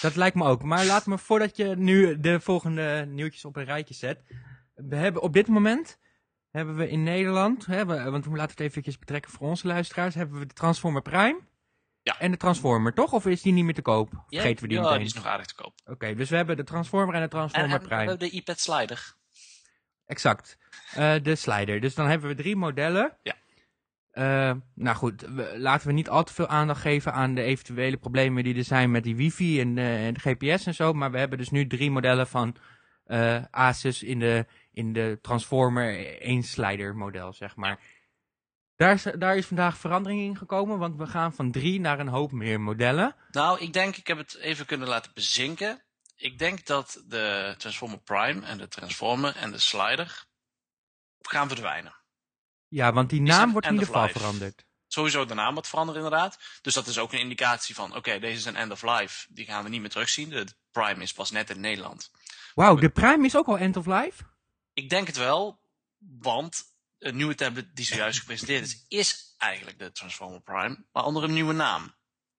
Dat lijkt me ook. Maar laat me, voordat je nu de volgende nieuwtjes op een rijtje zet. We hebben op dit moment, hebben we in Nederland, hè, we- want we laten het eventjes betrekken voor onze luisteraars, hebben we de Transformer Prime. Ja. En de Transformer, toch? Of is die niet meer te koop? Vergeten we die ja, meteen? die is nog aardig te koop. Oké, dus we hebben de Transformer en de En, Transformer en we Prime. hebben de iPad slider. Exact. Eh, de slider. Dus dan hebben we drie modellen. Ja. Eh, nou goed, we- laten we niet al te veel aandacht geven aan de eventuele problemen die er zijn met die wifi en, eh, en de GPS en zo. Maar we hebben dus nu drie modellen van Asus in de, in de Transformer 1 slider model, zeg maar. Daar is, daar is vandaag verandering in gekomen, want we gaan van drie naar een hoop meer modellen. Nou, ik denk, ik heb het even kunnen laten bezinken. Ik denk dat de Transformer Prime en de Transformer en de slider gaan verdwijnen. Ja, want die naam wordt in ieder geval veranderd. Sowieso de naam wordt veranderd inderdaad. Dus dat is ook een indicatie van, oké, deze is een end of life. Die gaan we niet meer terugzien. De Prime is pas net in Nederland. Wauw, de Prime is ook al end of life? Ik denk het wel, want een nieuwe tablet die zojuist gepresenteerd is, is eigenlijk de Transformer Prime, maar onder een nieuwe naam.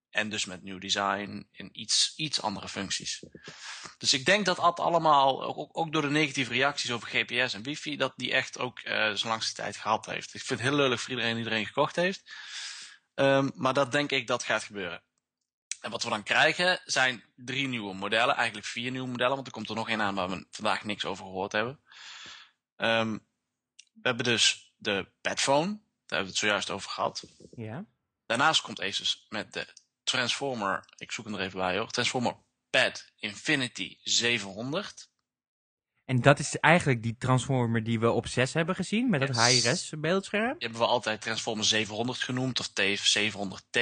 En dus met nieuw design en iets, iets andere functies. Dus ik denk dat dat allemaal, ook, door de negatieve reacties over GPS en wifi, dat die echt ook eh zijn langste tijd gehad heeft. Ik vind het heel lullig voor iedereen die erin gekocht heeft. Ehm, maar dat denk ik dat gaat gebeuren. En wat we dan krijgen zijn drie nieuwe modellen, eigenlijk vier nieuwe modellen, want er komt er nog één aan waar we vandaag niks over gehoord hebben. Ehm, we hebben dus de Padphone, daar hebben we het zojuist over gehad. Ja. Daarnaast komt Asus met de Transformer, ik zoek hem er even bij hoor, Transformer Pad Infinity 700. En dat is eigenlijk die Transformer die we op 6 hebben gezien, met dat Yes. high-res beeldscherm. Die hebben we altijd Transformer 700 genoemd, of T 700T.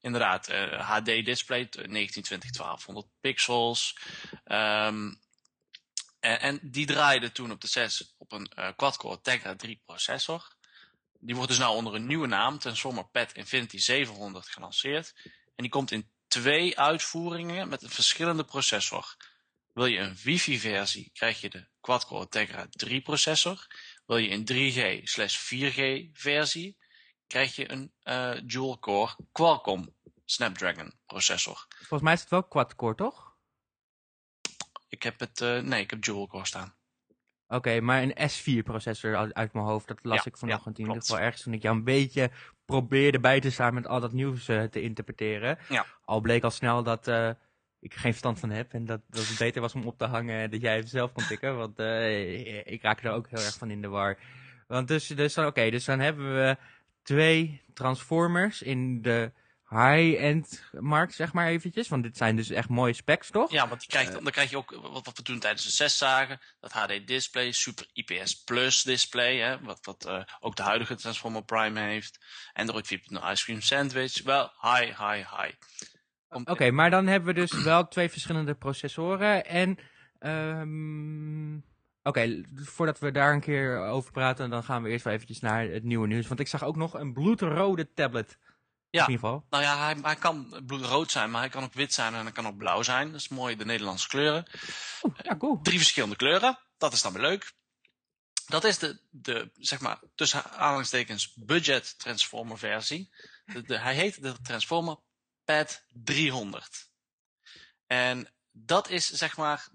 Inderdaad, eh, HD display, 1920 1200 pixels. Ehm, en, en die draaide toen op de 6 op een eh, quad-core Tegra 3 processor. Die wordt dus nou onder een nieuwe naam, Transformer Pad Infinity 700, gelanceerd. En die komt in twee uitvoeringen met een verschillende processor. Wil je een wifi-versie, krijg je de quad-core Tegra 3 processor. Wil je een 3G slash 4G versie, krijg je een eh, dual-core Qualcomm Snapdragon processor. Volgens mij is het wel quad-core, toch? Ik heb het, eh, nee, ik heb dual-core staan. Oké, maar een S4-processor uit, uit mijn hoofd, dat las Ja, ik vanochtend ja, in ieder geval ergens toen ik jou een beetje probeerde bij te staan met al dat nieuws eh, te interpreteren. Ja. Al bleek al snel dat eh, ik geen verstand van heb en dat, dat het beter was om op te hangen en dat jij het zelf kon pikken, want ik raak er ook heel erg van in de war. Want dus, dus oké, dus dan hebben we twee Transformers in de high-end markt, zeg maar eventjes. Want dit zijn dus echt mooie specs, toch? Ja, want die krijgt, dan krijg je ook wat, wat we toen tijdens de 6 zagen. Dat HD display, super IPS plus display. Hè, wat wat uh, ook de huidige Transformer Prime heeft. Android 4.0 Ice Cream Sandwich. Wel high, high, high. Oké, okay, maar dan hebben we dus wel twee verschillende processoren. En um, Oké, okay, voordat we daar een keer over praten, dan gaan we eerst wel eventjes naar het nieuwe nieuws. Want ik zag ook nog een bloedrode tablet. Ja, nou ja, hij, hij kan bloedrood zijn, maar hij kan ook wit zijn en hij kan ook blauw zijn. Dat is mooi, de Nederlandse kleuren. Oeh, ja, cool. Drie verschillende kleuren, dat is dan weer leuk. Dat is de, de zeg maar, tussen aanhalingstekens budget transformer versie. De, hij heet de Transformer Pad 300. En dat is zeg maar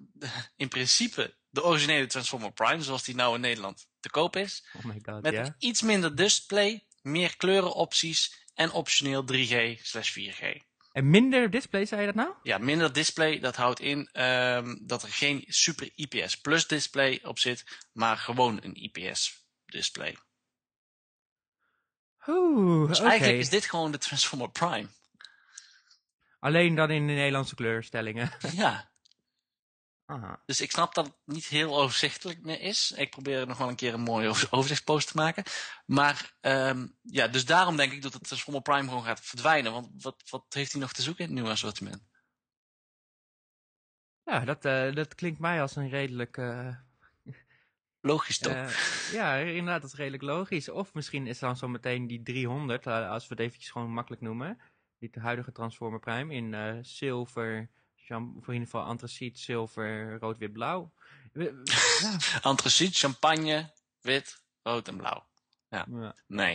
in principe de originele Transformer Prime, zoals die nou in Nederland te koop is. Oh my god, met iets minder display, meer kleurenopties en optioneel 3G slash 4G. En minder display, zei je dat nou? Ja, minder display, dat houdt in um, dat er geen super IPS plus display op zit, maar gewoon een IPS display. Oeh, dus okay. eigenlijk is dit gewoon de Transformer Prime. Alleen dan in de Nederlandse kleurstellingen. Ja. Aha. Dus ik snap dat het niet heel overzichtelijk meer is. Ik probeer nog wel een keer een mooie overzichtspost te maken. Maar um, ja, dus daarom denk ik dat het Transformer Prime gewoon gaat verdwijnen. Want wat, wat heeft hij nog te zoeken in het nieuwe assortiment? Ja, dat, uh, dat klinkt mij als een redelijk... Uh, logisch toch? Uh, ja, inderdaad, dat is redelijk logisch. Of misschien is dan zo meteen die 300, als we het eventjes gewoon makkelijk noemen. Die huidige Transformer Prime in zilver voor in ieder geval antraciet, zilver, rood, wit, blauw. Ja. antraciet, champagne, wit, rood en blauw. Ja. ja. Nee.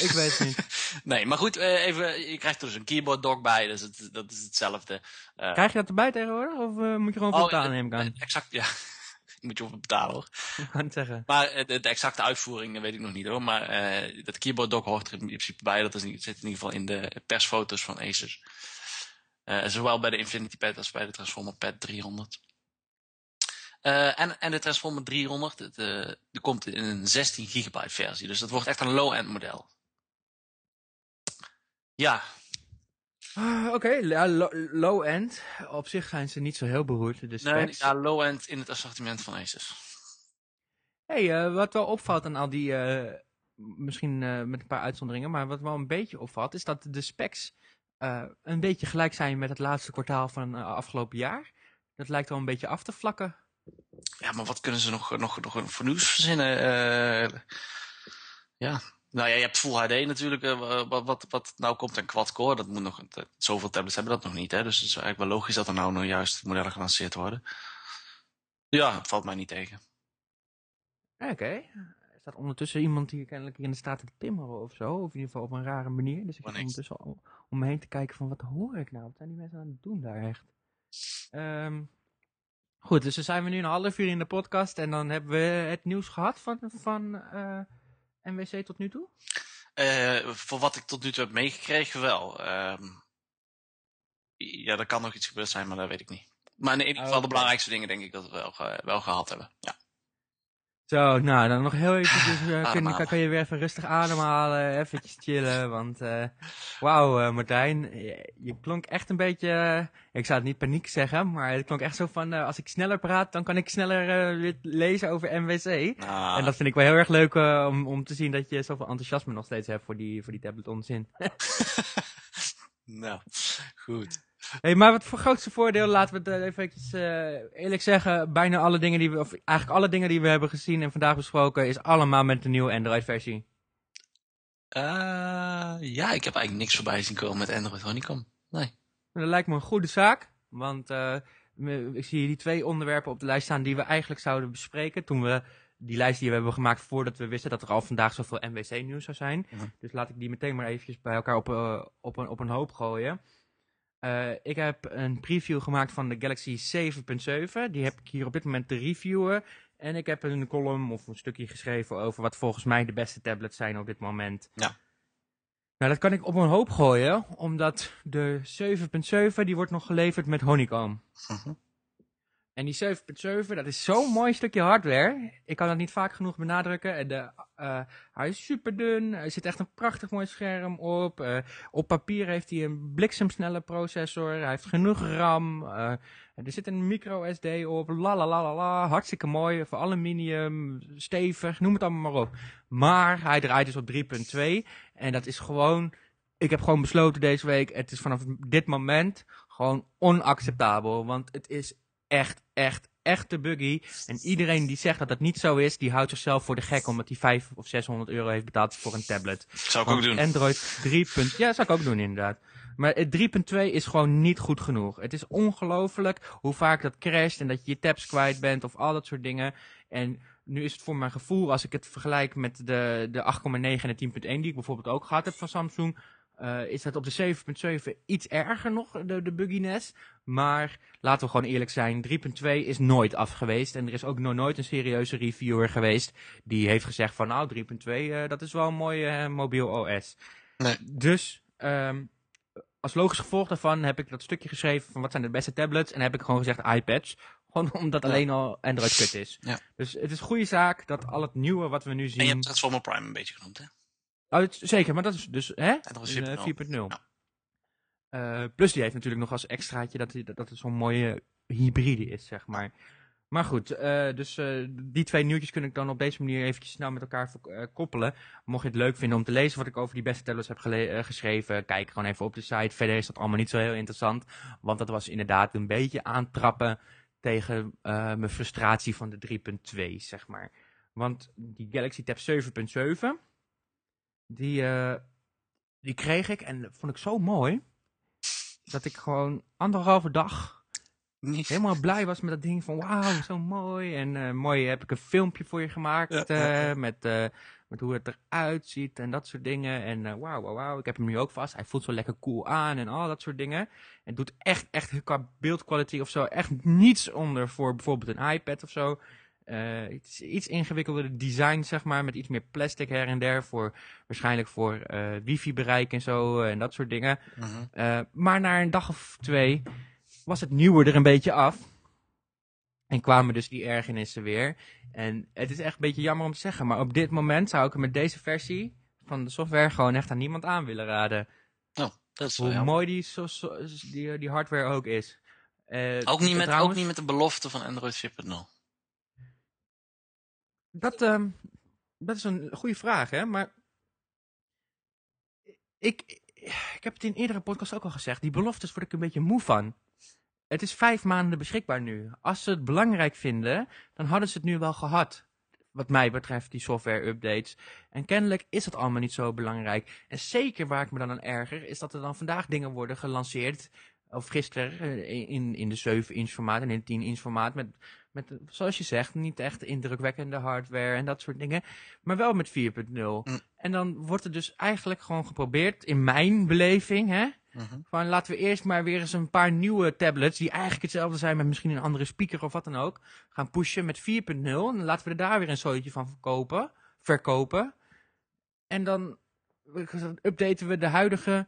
Ik weet het niet. nee, maar goed, uh, even, je krijgt er dus een keyboard dock bij, dus het, dat is hetzelfde. Uh, Krijg je dat erbij tegenwoordig, of uh, moet je gewoon voor oh, betalen, neem ik aan? Exact, ja. moet je over betalen hoor. Ik kan het zeggen. Maar de, de, exacte uitvoering weet ik nog niet hoor. Maar dat keyboard dock hoort er in principe bij. Dat is niet, zit in ieder geval in de persfoto's van Asus. Uh, zowel bij de Infinity Pad als bij de Transformer Pad 300. Uh, en, en de Transformer 300, de, de, die komt in een 16 gigabyte versie. Dus dat wordt echt een low-end model. Ja. Uh, Oké, okay. low-end. Op zich zijn ze niet zo heel beroerd. Specs. Nee, ja, low-end in het assortiment van Asus. hey, wat wel opvalt aan al die, misschien met een paar uitzonderingen, maar wat wel een beetje opvalt, is dat de specs uh, een beetje gelijk zijn met het laatste kwartaal van uh, afgelopen jaar. Dat lijkt wel een beetje af te vlakken. Ja, maar wat kunnen ze nog, nog, nog voor nieuws verzinnen? Uh, ja, nou ja, je hebt Full HD natuurlijk, wat, wat, wat nou komt en quad-core. Dat moet nog, zoveel tablets hebben dat nog niet. Hè? Dus het is eigenlijk wel logisch dat er nou nog juist modellen gelanceerd worden. Ja, valt mij niet tegen. Oké staat ondertussen iemand die kennelijk in de staat te timmeren of zo. Of in ieder geval op een rare manier. Dus ik ga ondertussen om, om me heen te kijken van wat hoor ik nou? Wat zijn die mensen aan het doen daar echt? Um, goed, dus dan zijn we nu een half uur in de podcast. En dan hebben we het nieuws gehad van, van uh, eh, NWC tot nu toe? Uh, voor wat ik tot nu toe heb meegekregen wel. Um, ja, er kan nog iets gebeurd zijn, maar dat weet ik niet. Maar in ieder geval de belangrijkste dingen denk ik dat we wel, wel gehad hebben. Ja. Zo, nou dan nog heel even, dus, uh, kun, kan, kan, je weer even rustig ademhalen, eventjes chillen, want uh, wauw uh, Martijn, je, je, klonk echt een beetje, ik zou het niet paniek zeggen, maar het klonk echt zo van, als ik sneller praat, dan kan ik sneller lezen over MWC. Ah. En dat vind ik wel heel erg leuk om, om te zien dat je zoveel enthousiasme nog steeds hebt voor die, voor die tablet onzin. nou, goed. Hey, maar wat voor grootste voordeel, laten we het even uh, eerlijk zeggen, bijna alle dingen die we, of eigenlijk alle dingen die we hebben gezien en vandaag besproken, is allemaal met de nieuwe Android-versie. Uh, ja, ik heb eigenlijk niks voorbij zien komen met Android Honeycomb. Nee. Dat lijkt me een goede zaak, want uh, ik zie hier die twee onderwerpen op de lijst staan die we eigenlijk zouden bespreken toen we die lijst die we hebben gemaakt voordat we wisten dat er al vandaag zoveel MWC-nieuws zou zijn. Dus laat ik die meteen maar eventjes bij elkaar op, op, een, op een hoop gooien. Uh, ik heb een preview gemaakt van de Galaxy 7.7. Die heb ik hier op dit moment te reviewen. En ik heb een column of een stukje geschreven over wat volgens mij de beste tablets zijn op dit moment. Ja. Nou, dat kan ik op een hoop gooien, omdat de 7.7 die wordt nog geleverd met Honeycomb. Uh -huh. En die 7.7, dat is zo'n mooi stukje hardware. Ik kan dat niet vaak genoeg benadrukken. En de, uh, hij is super dun. Er zit echt een prachtig mooi scherm op. Uh, op papier heeft hij een bliksemsnelle processor. Hij heeft genoeg RAM. Uh, er zit een micro SD op. La la la la. Hartstikke mooi. Voor aluminium. Stevig. Noem het allemaal maar op. Maar hij draait dus op 3.2. En dat is gewoon. Ik heb gewoon besloten deze week. Het is vanaf dit moment gewoon onacceptabel. Want het is echt, echt, echt te buggy. En iedereen die zegt dat dat niet zo is, die houdt zichzelf voor de gek omdat hij 500 of 600 euro heeft betaald voor een tablet. Zou ik ook doen. Android 3. Ja, zou ik ook doen inderdaad. Maar 3.2 is gewoon niet goed genoeg. Het is ongelooflijk hoe vaak dat crasht en dat je je tabs kwijt bent of al dat soort dingen. En nu is het voor mijn gevoel, als ik het vergelijk met de, de 8,9 en de 10.1 die ik bijvoorbeeld ook gehad heb van Samsung, uh, is dat op de 7.7 iets erger nog, de, de bugginess. Maar laten we gewoon eerlijk zijn, 3.2 is nooit af geweest. En er is ook nog nooit een serieuze reviewer geweest die heeft gezegd van nou 3.2 uh, dat is wel een mooie uh, mobiel OS. Nee. Dus um, als logisch gevolg daarvan heb ik dat stukje geschreven van wat zijn de beste tablets. En heb ik gewoon gezegd iPads. Gewoon omdat ja. alleen al Android kut is. Ja. Dus het is goede zaak dat al het nieuwe wat we nu zien... En je hebt Transformer Prime een beetje genoemd hè? Oh, zeker, maar dat is dus hè? Android 4.0. Uh, uh, plus die heeft natuurlijk nog als extraatje dat, dat, dat het zo'n mooie hybride is, zeg maar. Maar goed, uh, dus uh, die twee nieuwtjes kun ik dan op deze manier eventjes snel met elkaar uh, koppelen. Mocht je het leuk vinden om te lezen wat ik over die beste tablets heb geschreven, kijk gewoon even op de site. Verder is dat allemaal niet zo heel interessant, want dat was inderdaad een beetje aantrappen tegen mijn frustratie van de 3.2, zeg maar. Want die Galaxy Tab 7.7, die, die kreeg ik en dat vond ik zo mooi, dat ik gewoon anderhalve dag niet. helemaal blij was met dat ding van wauw, zo mooi. En uh, mooi heb ik een filmpje voor je gemaakt Ja, ja, ja. Met, met hoe het eruit ziet en dat soort dingen. En wauw, wauw, wauw, ik heb hem nu ook vast. Hij voelt zo lekker cool aan en al dat soort dingen. En doet echt, echt qua beeldkwaliteit of zo echt niets onder voor bijvoorbeeld een iPad of zo. Het is iets ingewikkelder design, zeg maar, met iets meer plastic her en der. Voor, waarschijnlijk voor wifi-bereik en zo en dat soort dingen. -huh. Uh, maar na een dag of twee was het nieuwe er een beetje af. En kwamen dus die ergernissen weer. En het is echt een beetje jammer om te zeggen. Maar op dit moment zou ik hem met deze versie van de software gewoon echt aan niemand aan willen raden. Oh, dat is Hoe jammer. mooi die, so so die, die hardware ook is. Uh, Ook niet, met, trouwens, ook niet met de belofte van Android 4.0. Dat, uh, dat is een goede vraag, hè. Maar ik, ik heb het in eerdere podcast ook al gezegd. Die beloftes word ik een beetje moe van. Het is vijf maanden beschikbaar nu. Als ze het belangrijk vinden, dan hadden ze het nu wel gehad. Wat mij betreft, die software-updates. En kennelijk is dat allemaal niet zo belangrijk. En zeker waar ik me dan aan erger, is dat er dan vandaag dingen worden gelanceerd. Of gisteren in, in de 7-inch formaat en in het 10-inch formaat. Met, met, zoals je zegt, niet echt indrukwekkende hardware en dat soort dingen. Maar wel met 4.0. Mm. En dan wordt er dus eigenlijk gewoon geprobeerd, in mijn beleving, hè. -huh. Van laten we eerst maar weer eens een paar nieuwe tablets, die eigenlijk hetzelfde zijn met misschien een andere speaker of wat dan ook, gaan pushen met 4.0. En dan laten we er daar weer een zootje van verkopen, verkopen. En dan updaten we de huidige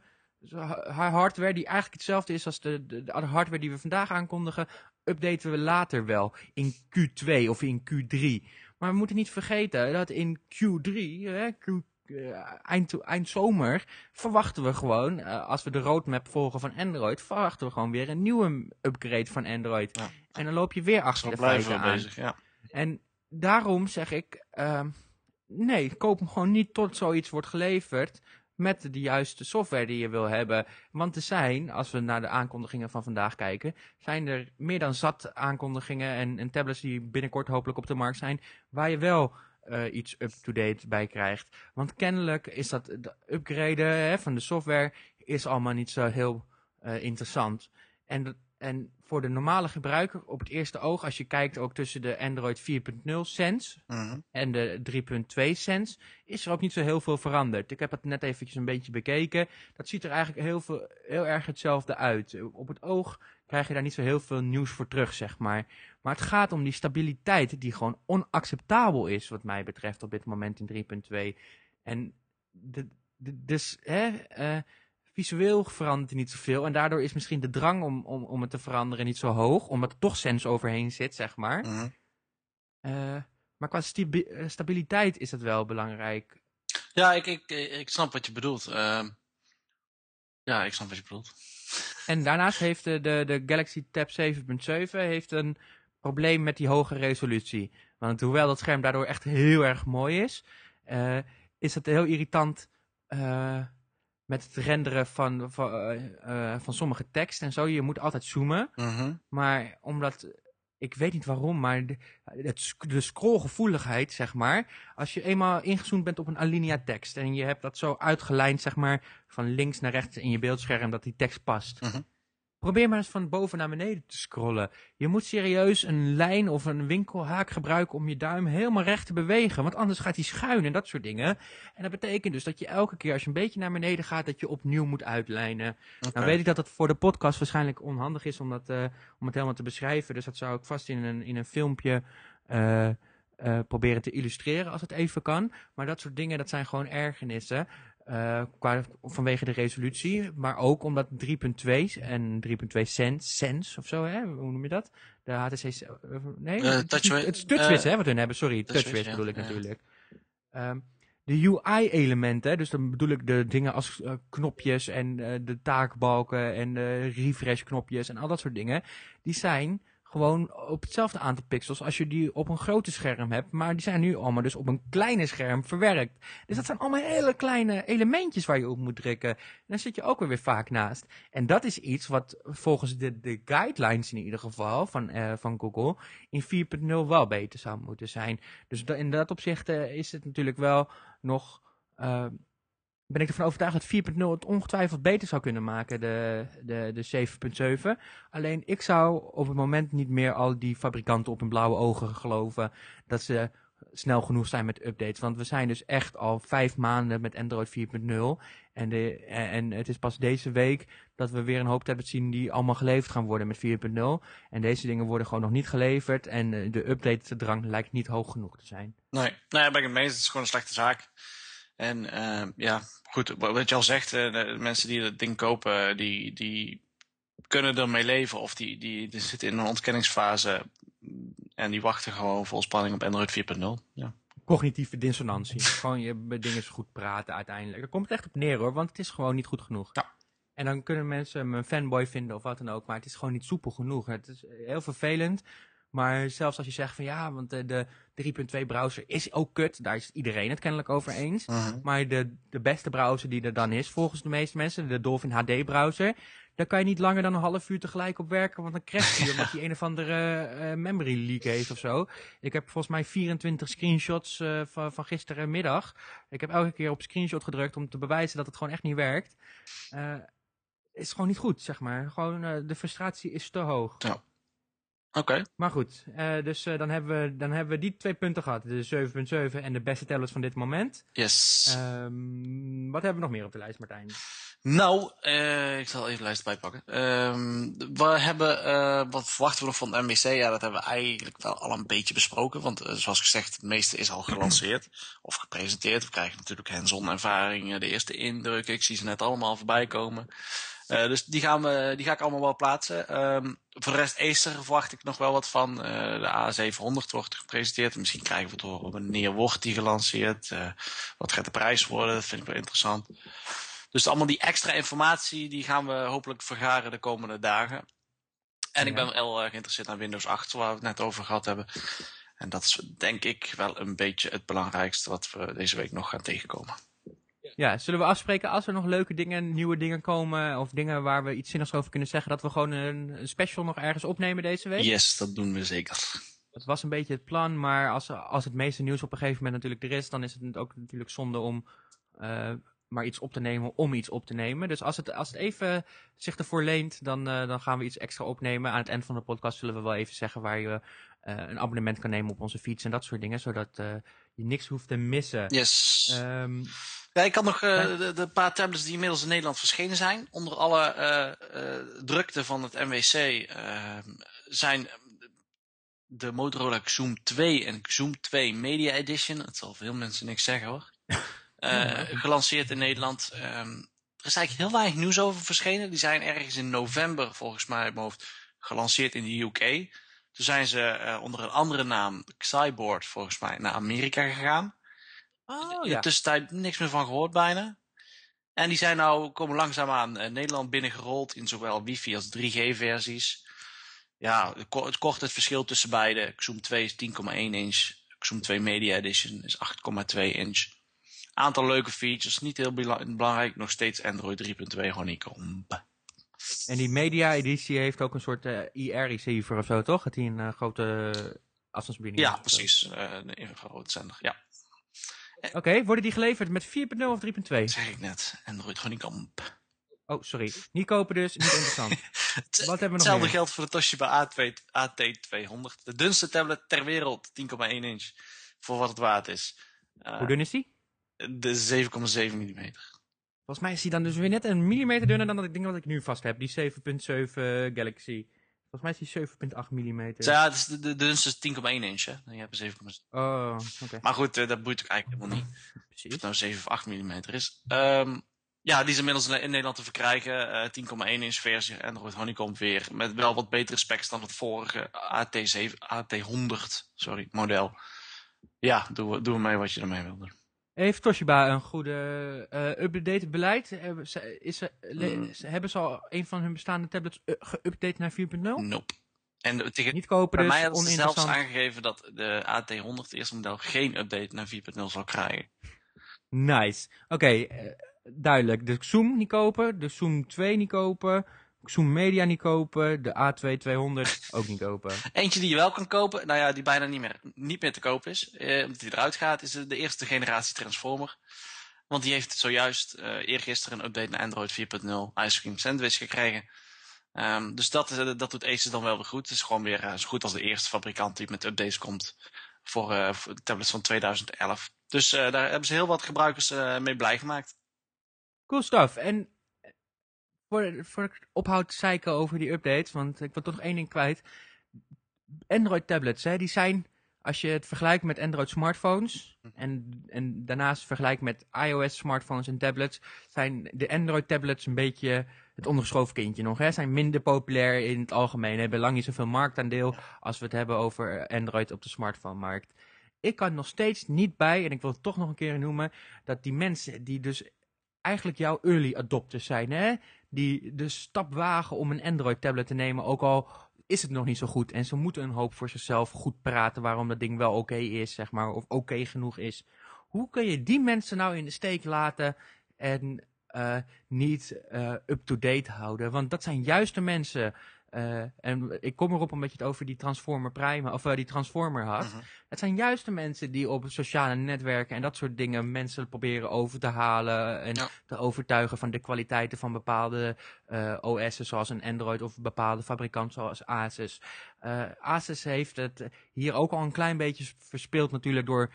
hardware, die eigenlijk hetzelfde is als de, de, de hardware die we vandaag aankondigen, updaten we later wel in Q2 of in Q3. Maar we moeten niet vergeten dat in Q3, hè, Q, uh, eind, eind zomer, verwachten we gewoon, uh, als we de roadmap volgen van Android, verwachten we gewoon weer een nieuwe upgrade van Android. Ja. En dan loop je weer achter de feiten we aan. bezig, ja. En daarom zeg ik, uh, nee, koop hem gewoon niet tot zoiets wordt geleverd met de juiste software die je wil hebben. Want er zijn, als we naar de aankondigingen van vandaag kijken, zijn er meer dan zat aankondigingen en, en tablets die binnenkort hopelijk op de markt zijn, waar je wel uh, iets up-to-date bij krijgt. Want kennelijk is dat de upgraden hè, van de software is allemaal niet zo heel uh, interessant. En, en voor de normale gebruiker op het eerste oog, als je kijkt ook tussen de Android 4.0 Sense Uh -huh. en de 3.2 Sense, is er ook niet zo heel veel veranderd. Ik heb het net eventjes een beetje bekeken. Dat ziet er eigenlijk heel, veel, heel erg hetzelfde uit. Op het oog krijg je daar niet zo heel veel nieuws voor terug, zeg maar. Maar het gaat om die stabiliteit die gewoon onacceptabel is, wat mij betreft, op dit moment in 3.2. En de, de, dus, hè, uh, visueel verandert hij niet zoveel. En daardoor is misschien de drang om, om, om het te veranderen niet zo hoog. Omdat er toch sens overheen zit, zeg maar. Mhm. Eh, maar qua stabi- eh, stabiliteit is het wel belangrijk. Ja, ik, ik, ik snap wat je bedoelt. Ehm, ja, ik snap wat je bedoelt. En daarnaast heeft de, de, de Galaxy Tab 7.7 heeft een probleem met die hoge resolutie. Want hoewel dat scherm daardoor echt heel erg mooi is, eh, is het heel irritant eh, met het renderen van, van, eh, eh, van sommige tekst en zo. Je moet altijd zoomen. Mhm. Maar omdat, ik weet niet waarom, maar de, het, de scrollgevoeligheid, zeg maar. Als je eenmaal ingezoomd bent op een alinea tekst en je hebt dat zo uitgelijnd, zeg maar, van links naar rechts in je beeldscherm, dat die tekst past. Mhm. Probeer maar eens van boven naar beneden te scrollen. Je moet serieus een lijn of een winkelhaak gebruiken om je duim helemaal recht te bewegen. Want anders gaat hij schuin en dat soort dingen. En dat betekent dus dat je elke keer als je een beetje naar beneden gaat, dat je opnieuw moet uitlijnen. Oké. Nou weet ik dat het voor de podcast waarschijnlijk onhandig is om, dat, eh, om het helemaal te beschrijven. Dus dat zou ik vast in een, in een filmpje eh, eh, proberen te illustreren als het even kan. Maar dat soort dingen, dat zijn gewoon ergernissen. Eh, qua, vanwege de resolutie, maar ook omdat 3.2 en 3.2 Sense, Sense of zo, hè? hoe noem je dat? De HTC, eh, nee, Eh, het is, TouchWiz, het is TouchWiz, hè, wat hun hebben, sorry, TouchWiz, ja, bedoel ik ja. natuurlijk. Ehm, de UI-elementen, dus dan bedoel ik de dingen als knopjes en de taakbalken en de refresh-knopjes en al dat soort dingen, die zijn gewoon op hetzelfde aantal pixels als je die op een grote scherm hebt, maar die zijn nu allemaal dus op een kleine scherm verwerkt. Dus dat zijn allemaal hele kleine elementjes waar je op moet drukken. En dan zit je ook weer, vaak naast. En dat is iets wat volgens de, de guidelines in ieder geval van, eh, van Google in 4.0 wel beter zou moeten zijn. Dus in dat opzicht is het natuurlijk wel nog. eh, ben ik ervan overtuigd dat 4.0 het ongetwijfeld beter zou kunnen maken, de, de, de 7.7. Alleen ik zou op het moment niet meer al die fabrikanten op hun blauwe ogen geloven dat ze snel genoeg zijn met updates. Want we zijn dus echt al vijf maanden met Android 4.0. En, de, en, het is pas deze week dat we weer een hoop tablets zien die allemaal geleverd gaan worden met 4.0. En deze dingen worden gewoon nog niet geleverd. En eh, de update-drang lijkt niet hoog genoeg te zijn. Nee, ja, ben ik het mee. Het is gewoon een slechte zaak. En eh, ja, goed, wa- wat je al zegt, eh, mensen die dat ding kopen, die, die kunnen ermee leven. Of die, die, die zitten in een ontkenningsfase en die wachten gewoon vol spanning op Android 4.0. Ja. Cognitieve dissonantie. gewoon je dingen zo goed praten uiteindelijk. Daar komt het echt op neer hoor, want het is gewoon niet goed genoeg. Ja. En dan kunnen mensen me een fanboy vinden of wat dan ook, maar het is gewoon niet soepel genoeg. Het is heel vervelend. Maar zelfs als je zegt van ja, want de, de 3.2 browser is ook kut, daar is iedereen het kennelijk over eens. Maar de, de beste browser die er dan is, volgens de meeste mensen, de Dolphin HD browser, daar kan je niet langer dan een half uur tegelijk op werken, want dan crasht hij omdat hij een of andere eh, memory leak heeft of zo. Ik heb volgens mij 24 screenshots eh, van, van gisterenmiddag. Ik heb elke keer op screenshot gedrukt om te bewijzen dat het gewoon echt niet werkt. Eh is gewoon niet goed, zeg maar. Gewoon, eh, de frustratie is te hoog. Oké, Maar goed, eh, dus eh, dan, hebben we, dan hebben we die twee punten gehad. De 7.7 en de beste tablets van dit moment. yes. Ehm, wat hebben we nog meer op de lijst, Martijn? Nou, eh, ik zal even de lijst erbij pakken. Ehm, we hebben, wat verwachten we nog van de MWC? Ja, dat hebben we eigenlijk wel al een beetje besproken. Want zoals gezegd, het meeste is al gelanceerd of gepresenteerd. We krijgen natuurlijk hands-on ervaringen, de eerste indrukken. Ik zie ze net allemaal voorbij komen. Eh, dus die, gaan we, die ga ik allemaal wel plaatsen. Ehm, voor de rest Acer verwacht ik nog wel wat van. Eh, de A700 wordt gepresenteerd. Misschien krijgen we het horen wanneer wordt die gelanceerd. Eh, wat gaat de prijs worden? Dat vind ik wel interessant. Dus allemaal die extra informatie, die gaan we hopelijk vergaren de komende dagen. En ik ben wel eh, geïnteresseerd naar Windows 8, waar we het net over gehad hebben. En dat is denk ik wel een beetje het belangrijkste wat we deze week nog gaan tegenkomen. Ja, zullen we afspreken als er nog leuke dingen, nieuwe dingen komen, of dingen waar we iets zinnigs over kunnen zeggen, dat we gewoon een, een special nog ergens opnemen deze week? Yes, dat doen we zeker. Dat was een beetje het plan, maar als, als het meeste nieuws op een gegeven moment natuurlijk er is, dan is het ook natuurlijk zonde om eh, maar iets op te nemen om iets op te nemen. Dus als het, als het even zich ervoor leent, dan, eh, dan gaan we iets extra opnemen. Aan het eind van de podcast zullen we wel even zeggen waar je eh, een abonnement kan nemen op onze fiets en dat soort dingen, zodat je niks hoeft te missen. Yes. Ehm, Ja, ik had nog eh, de, de paar tablets die inmiddels in Nederland verschenen zijn. Onder alle eh, eh, drukte van het MWC zijn de Motorola Zoom 2 en Zoom 2 Media Edition. Het zal veel mensen niks zeggen hoor. gelanceerd in Nederland. Ehm, er is eigenlijk heel weinig nieuws over verschenen. Die zijn ergens in november, volgens mij, uit mijn hoofd, gelanceerd in de UK. Toen zijn ze uh, onder een andere naam, Cyborg, volgens mij, naar Amerika gegaan. Oh, in de tussentijd niks meer van gehoord bijna. En die zijn nou, komen langzaamaan uh, Nederland binnengerold in zowel wifi als 3G-versies. Ja, het kort het verschil tussen beide. Xoom 2 is 10,1 inch. Xoom 2 Media Edition is 8,2 inch. Aantal leuke features, niet heel belangrijk. Nog steeds Android 3.2 Honeycomb. En die media editie heeft ook een soort uh, IR-receiver of zo, toch? Het die een uh, grote afstandsbediening Ja, precies. Uh, een infraroodzender, ja. Oké, okay, worden die geleverd met 4.0 of 3.2? Dat zeg ik net. Android Honeycomb. Oh, sorry. Niet kopen dus, niet interessant. Wat hebben we nog Hetzelfde meer? geldt voor de Toshiba A2, AT200. De dunste tablet ter wereld, 10,1 inch. Voor wat het waard is. Uh, Hoe dun is die? De 7,7 mm. Volgens mij is die dan dus weer net een millimeter dunner dan dat ik denk wat ik nu vast heb. Die 7.7 Galaxy. Volgens mij is die 7.8 mm. Ja, het is de, de dunste is 10,1 inch. Hè? Dan heb je 7,7. Oh, oké. Okay. Maar goed, uh, dat boeit ook eigenlijk helemaal niet. Precies. Of het nou 7 of 8 mm is. Um, ja, die is inmiddels in Nederland te verkrijgen. Uh, 10,1 inch versie Android Honeycomb weer. Met wel wat betere specs dan het vorige AT7, AT100 sorry, model. Ja, doe, doe mee wat je ermee wil doen. Heeft Toshiba een goede uh, update beleid? Is ze, mm. Hebben ze al een van hun bestaande tablets uh, geüpdate naar 4.0? Nope. En tegen, Niet kopen bij dus, mij hadden ze zelfs aangegeven dat de AT100, het eerste model, geen update naar 4.0 zal krijgen. Nice. Oké, okay, uh, duidelijk. De Zoom niet kopen, de Zoom 2 niet kopen, Zoom Media niet kopen, de A2200 ook niet kopen. Eentje die je wel kan kopen, nou ja, die bijna niet meer, niet meer te koop is, eh, omdat die eruit gaat, is de eerste generatie Transformer. Want die heeft zojuist uh, eergisteren een update naar Android 4.0 Ice Cream Sandwich gekregen. Um, dus dat, uh, dat doet Acer dan wel weer goed. Het is gewoon weer uh, zo goed als de eerste fabrikant die met updates komt voor, uh, voor tablets van 2011. Dus daar hebben ze heel wat gebruikers mee blij gemaakt. Cool stuff. En voor, voor ik ophoud zeiken over die updates, want ik wil toch nog één ding kwijt. Android tablets, hè, die zijn, als je het vergelijkt met Android smartphones mhm. en, en daarnaast vergelijkt met iOS smartphones en tablets, zijn de Android tablets een beetje het ondergeschoven kindje nog. Hè, zijn minder populair in het algemeen, hebben lang niet zoveel marktaandeel als we het hebben over Android op de smartphone markt. Ik kan nog steeds niet bij, en ik wil het toch nog een keer noemen, dat die mensen die dus eigenlijk jouw early adopters zijn, hè? Die de stap wagen om een Android tablet te nemen, ook al is het nog niet zo goed. En ze moeten een hoop voor zichzelf goed praten waarom dat ding wel oké is, zeg maar, of oké genoeg is. Hoe kun je die mensen nou in de steek laten en uh, niet uh, up-to-date houden? Want dat zijn juist de mensen uh, en ik kom erop omdat je het over die Transformer Prime, of uh, die Transformer had. Uh -huh. Het zijn juist de mensen die op sociale netwerken en dat soort dingen mensen proberen over te halen en ja. te overtuigen van de kwaliteiten van bepaalde uh, OS'en zoals een Android of een bepaalde fabrikant zoals Asus. Asus heeft het hier ook al een klein beetje verspeeld natuurlijk door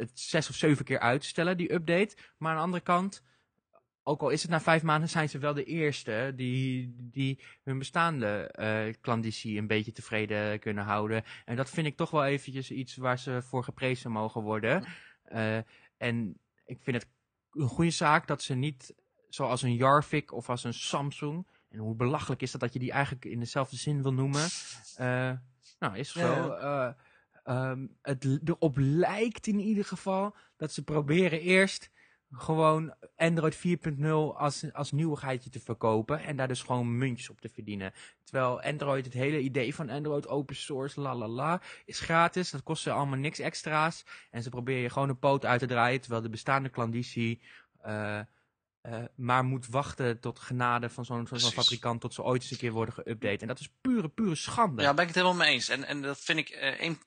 het zes of zeven keer uitstellen, die update. Maar aan de andere kant ook al is het na vijf maanden, zijn ze wel de eerste die, die hun bestaande uh, een beetje tevreden kunnen houden. En dat vind ik toch wel eventjes iets waar ze voor geprezen mogen worden. Uh, en ik vind het een goede zaak dat ze niet zoals een Jarvik of als een Samsung. En hoe belachelijk is dat dat je die eigenlijk in dezelfde zin wil noemen. Uh, nou, is zo. Um, het erop lijkt in ieder geval dat ze proberen eerst gewoon Android 4.0 als, als nieuwigheidje te verkopen en daar dus gewoon muntjes op te verdienen. Terwijl Android, het hele idee van Android open source, la la la, is gratis. Dat kost ze allemaal niks extra's. En ze proberen je gewoon een poot uit te draaien, terwijl de bestaande klanditie uh, uh, maar moet wachten tot genade van zo'n zo fabrikant tot ze ooit eens een keer worden geüpdate. En dat is pure, pure schande. Ja, ben ik het helemaal mee eens. En, en dat vind ik, uh, een,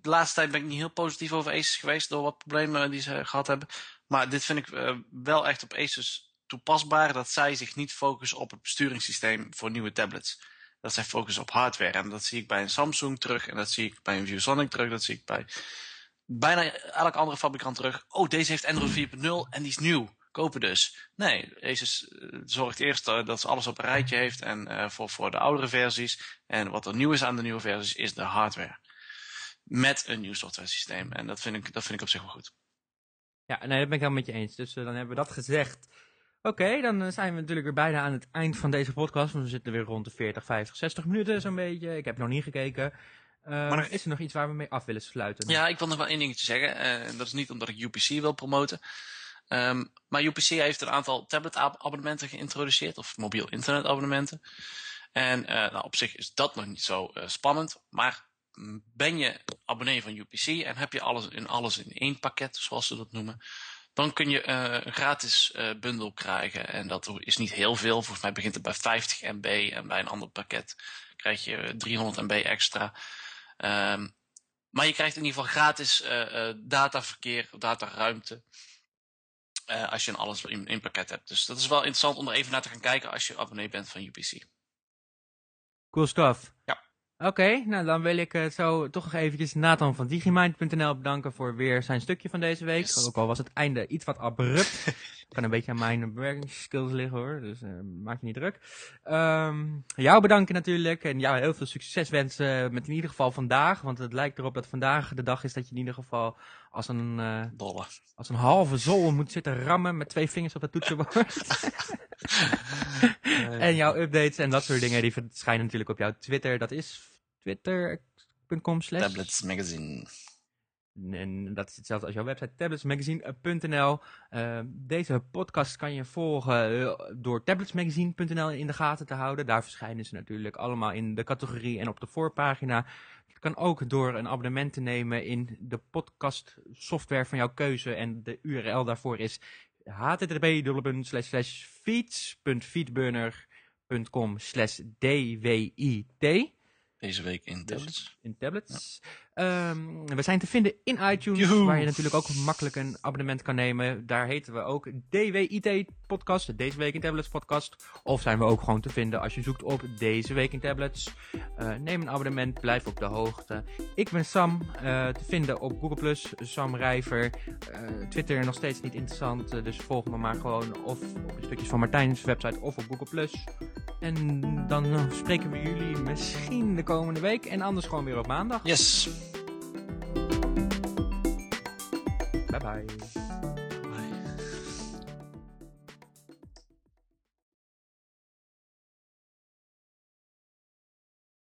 de laatste tijd ben ik niet heel positief over Aces geweest door wat problemen die ze gehad hebben. Maar dit vind ik wel echt op Asus toepasbaar, dat zij zich niet focussen op het besturingssysteem voor nieuwe tablets. Dat zij focussen op hardware. En dat zie ik bij een Samsung terug, en dat zie ik bij een ViewSonic terug, dat zie ik bij bijna elke andere fabrikant terug. Oh, deze heeft Android 4.0 en die is nieuw. Kopen dus. Nee, Asus uh, zorgt eerst uh, dat ze alles op een rijtje heeft en uh, voor, voor de oudere versies. En wat er nieuw is aan de nieuwe versies is de hardware. Met een nieuw software systeem. En dat vind ik, dat vind ik op zich wel goed. Ja, nee, dat ben ik helemaal met je eens. Dus uh, dan hebben we dat gezegd Oké, dan eh, zijn we natuurlijk weer bijna aan het eind van deze podcast. want We zitten weer rond de 40, 50, 60 minuten zo'n beetje. Ik heb nog niet gekeken. Uh, Maar- is er nog iets waar we mee af willen sluiten? Ja, ik wil nog wel één dingetje zeggen. eh, en dat is niet omdat ik UPC wil promoten. Ehm, maar UPC heeft een aantal tablet-abonnementen geïntroduceerd, of mobiel internetabonnementen. En eh, nou, op zich is dat nog niet zo eh, spannend. Maar mm, ben je abonnee van UPC en heb je alles in alles in één pakket, zoals ze dat noemen, dan kun je eh, een gratis bundel krijgen. En dat is niet heel veel. Volgens mij begint het bij 50 MB en bij een ander pakket krijg je eh, 300 MB extra. Ehm, maar je krijgt in ieder geval gratis eh, dataverkeer, dataruimte. Eh, als je alles in één pakket hebt. Dus dat is wel interessant om er even naar te gaan kijken als je abonnee bent van UPC. Cool stuff. Ja. Oké, nou dan wil ik eh, zo toch nog eventjes Nathan van Digimind.nl bedanken voor weer zijn stukje van deze week. Yes. Ook al was het einde iets wat abrupt. kan een beetje aan mijn bewerkingsskills liggen hoor, dus eh, maak je niet druk. Ehm, jou bedanken natuurlijk en jou heel veel succes wensen met in ieder geval vandaag. Want het lijkt erop dat vandaag de dag is dat je in ieder geval als een, eh, als een halve zol moet zitten rammen met twee vingers op het toetsenbord. En jouw updates en dat soort dingen, die verschijnen natuurlijk op jouw Twitter. Dat is twitter.com slash... Tablets Magazine. En dat is hetzelfde als jouw website, tabletsmagazine.nl. Eh, deze podcast kan je volgen eh, door tabletsmagazine.nl in de gaten te houden. Daar verschijnen ze natuurlijk allemaal in de categorie en op de voorpagina. Het kan ook door een abonnement te nemen in de podcast software van jouw keuze. En de URL daarvoor is http://feeds.feedburner.com slash dwit Deze week in tablets. in tablets. Ehm, we zijn te vinden in iTunes, Joehoe. waar je natuurlijk ook makkelijk een abonnement kan nemen. Daar heten we ook DWIT podcast, deze week in tablets podcast. Of zijn we ook gewoon te vinden als je zoekt op deze week in tablets. Eh, neem een abonnement, blijf op de hoogte. Ik ben Sam, eh, te vinden op Google+, Sam Rijver. Eh, Twitter nog steeds niet interessant, dus volg me maar gewoon of op de stukjes van Martijn's website of op Google+. En dan spreken we jullie misschien de komende week en anders gewoon weer op maandag. Yes. 拜拜。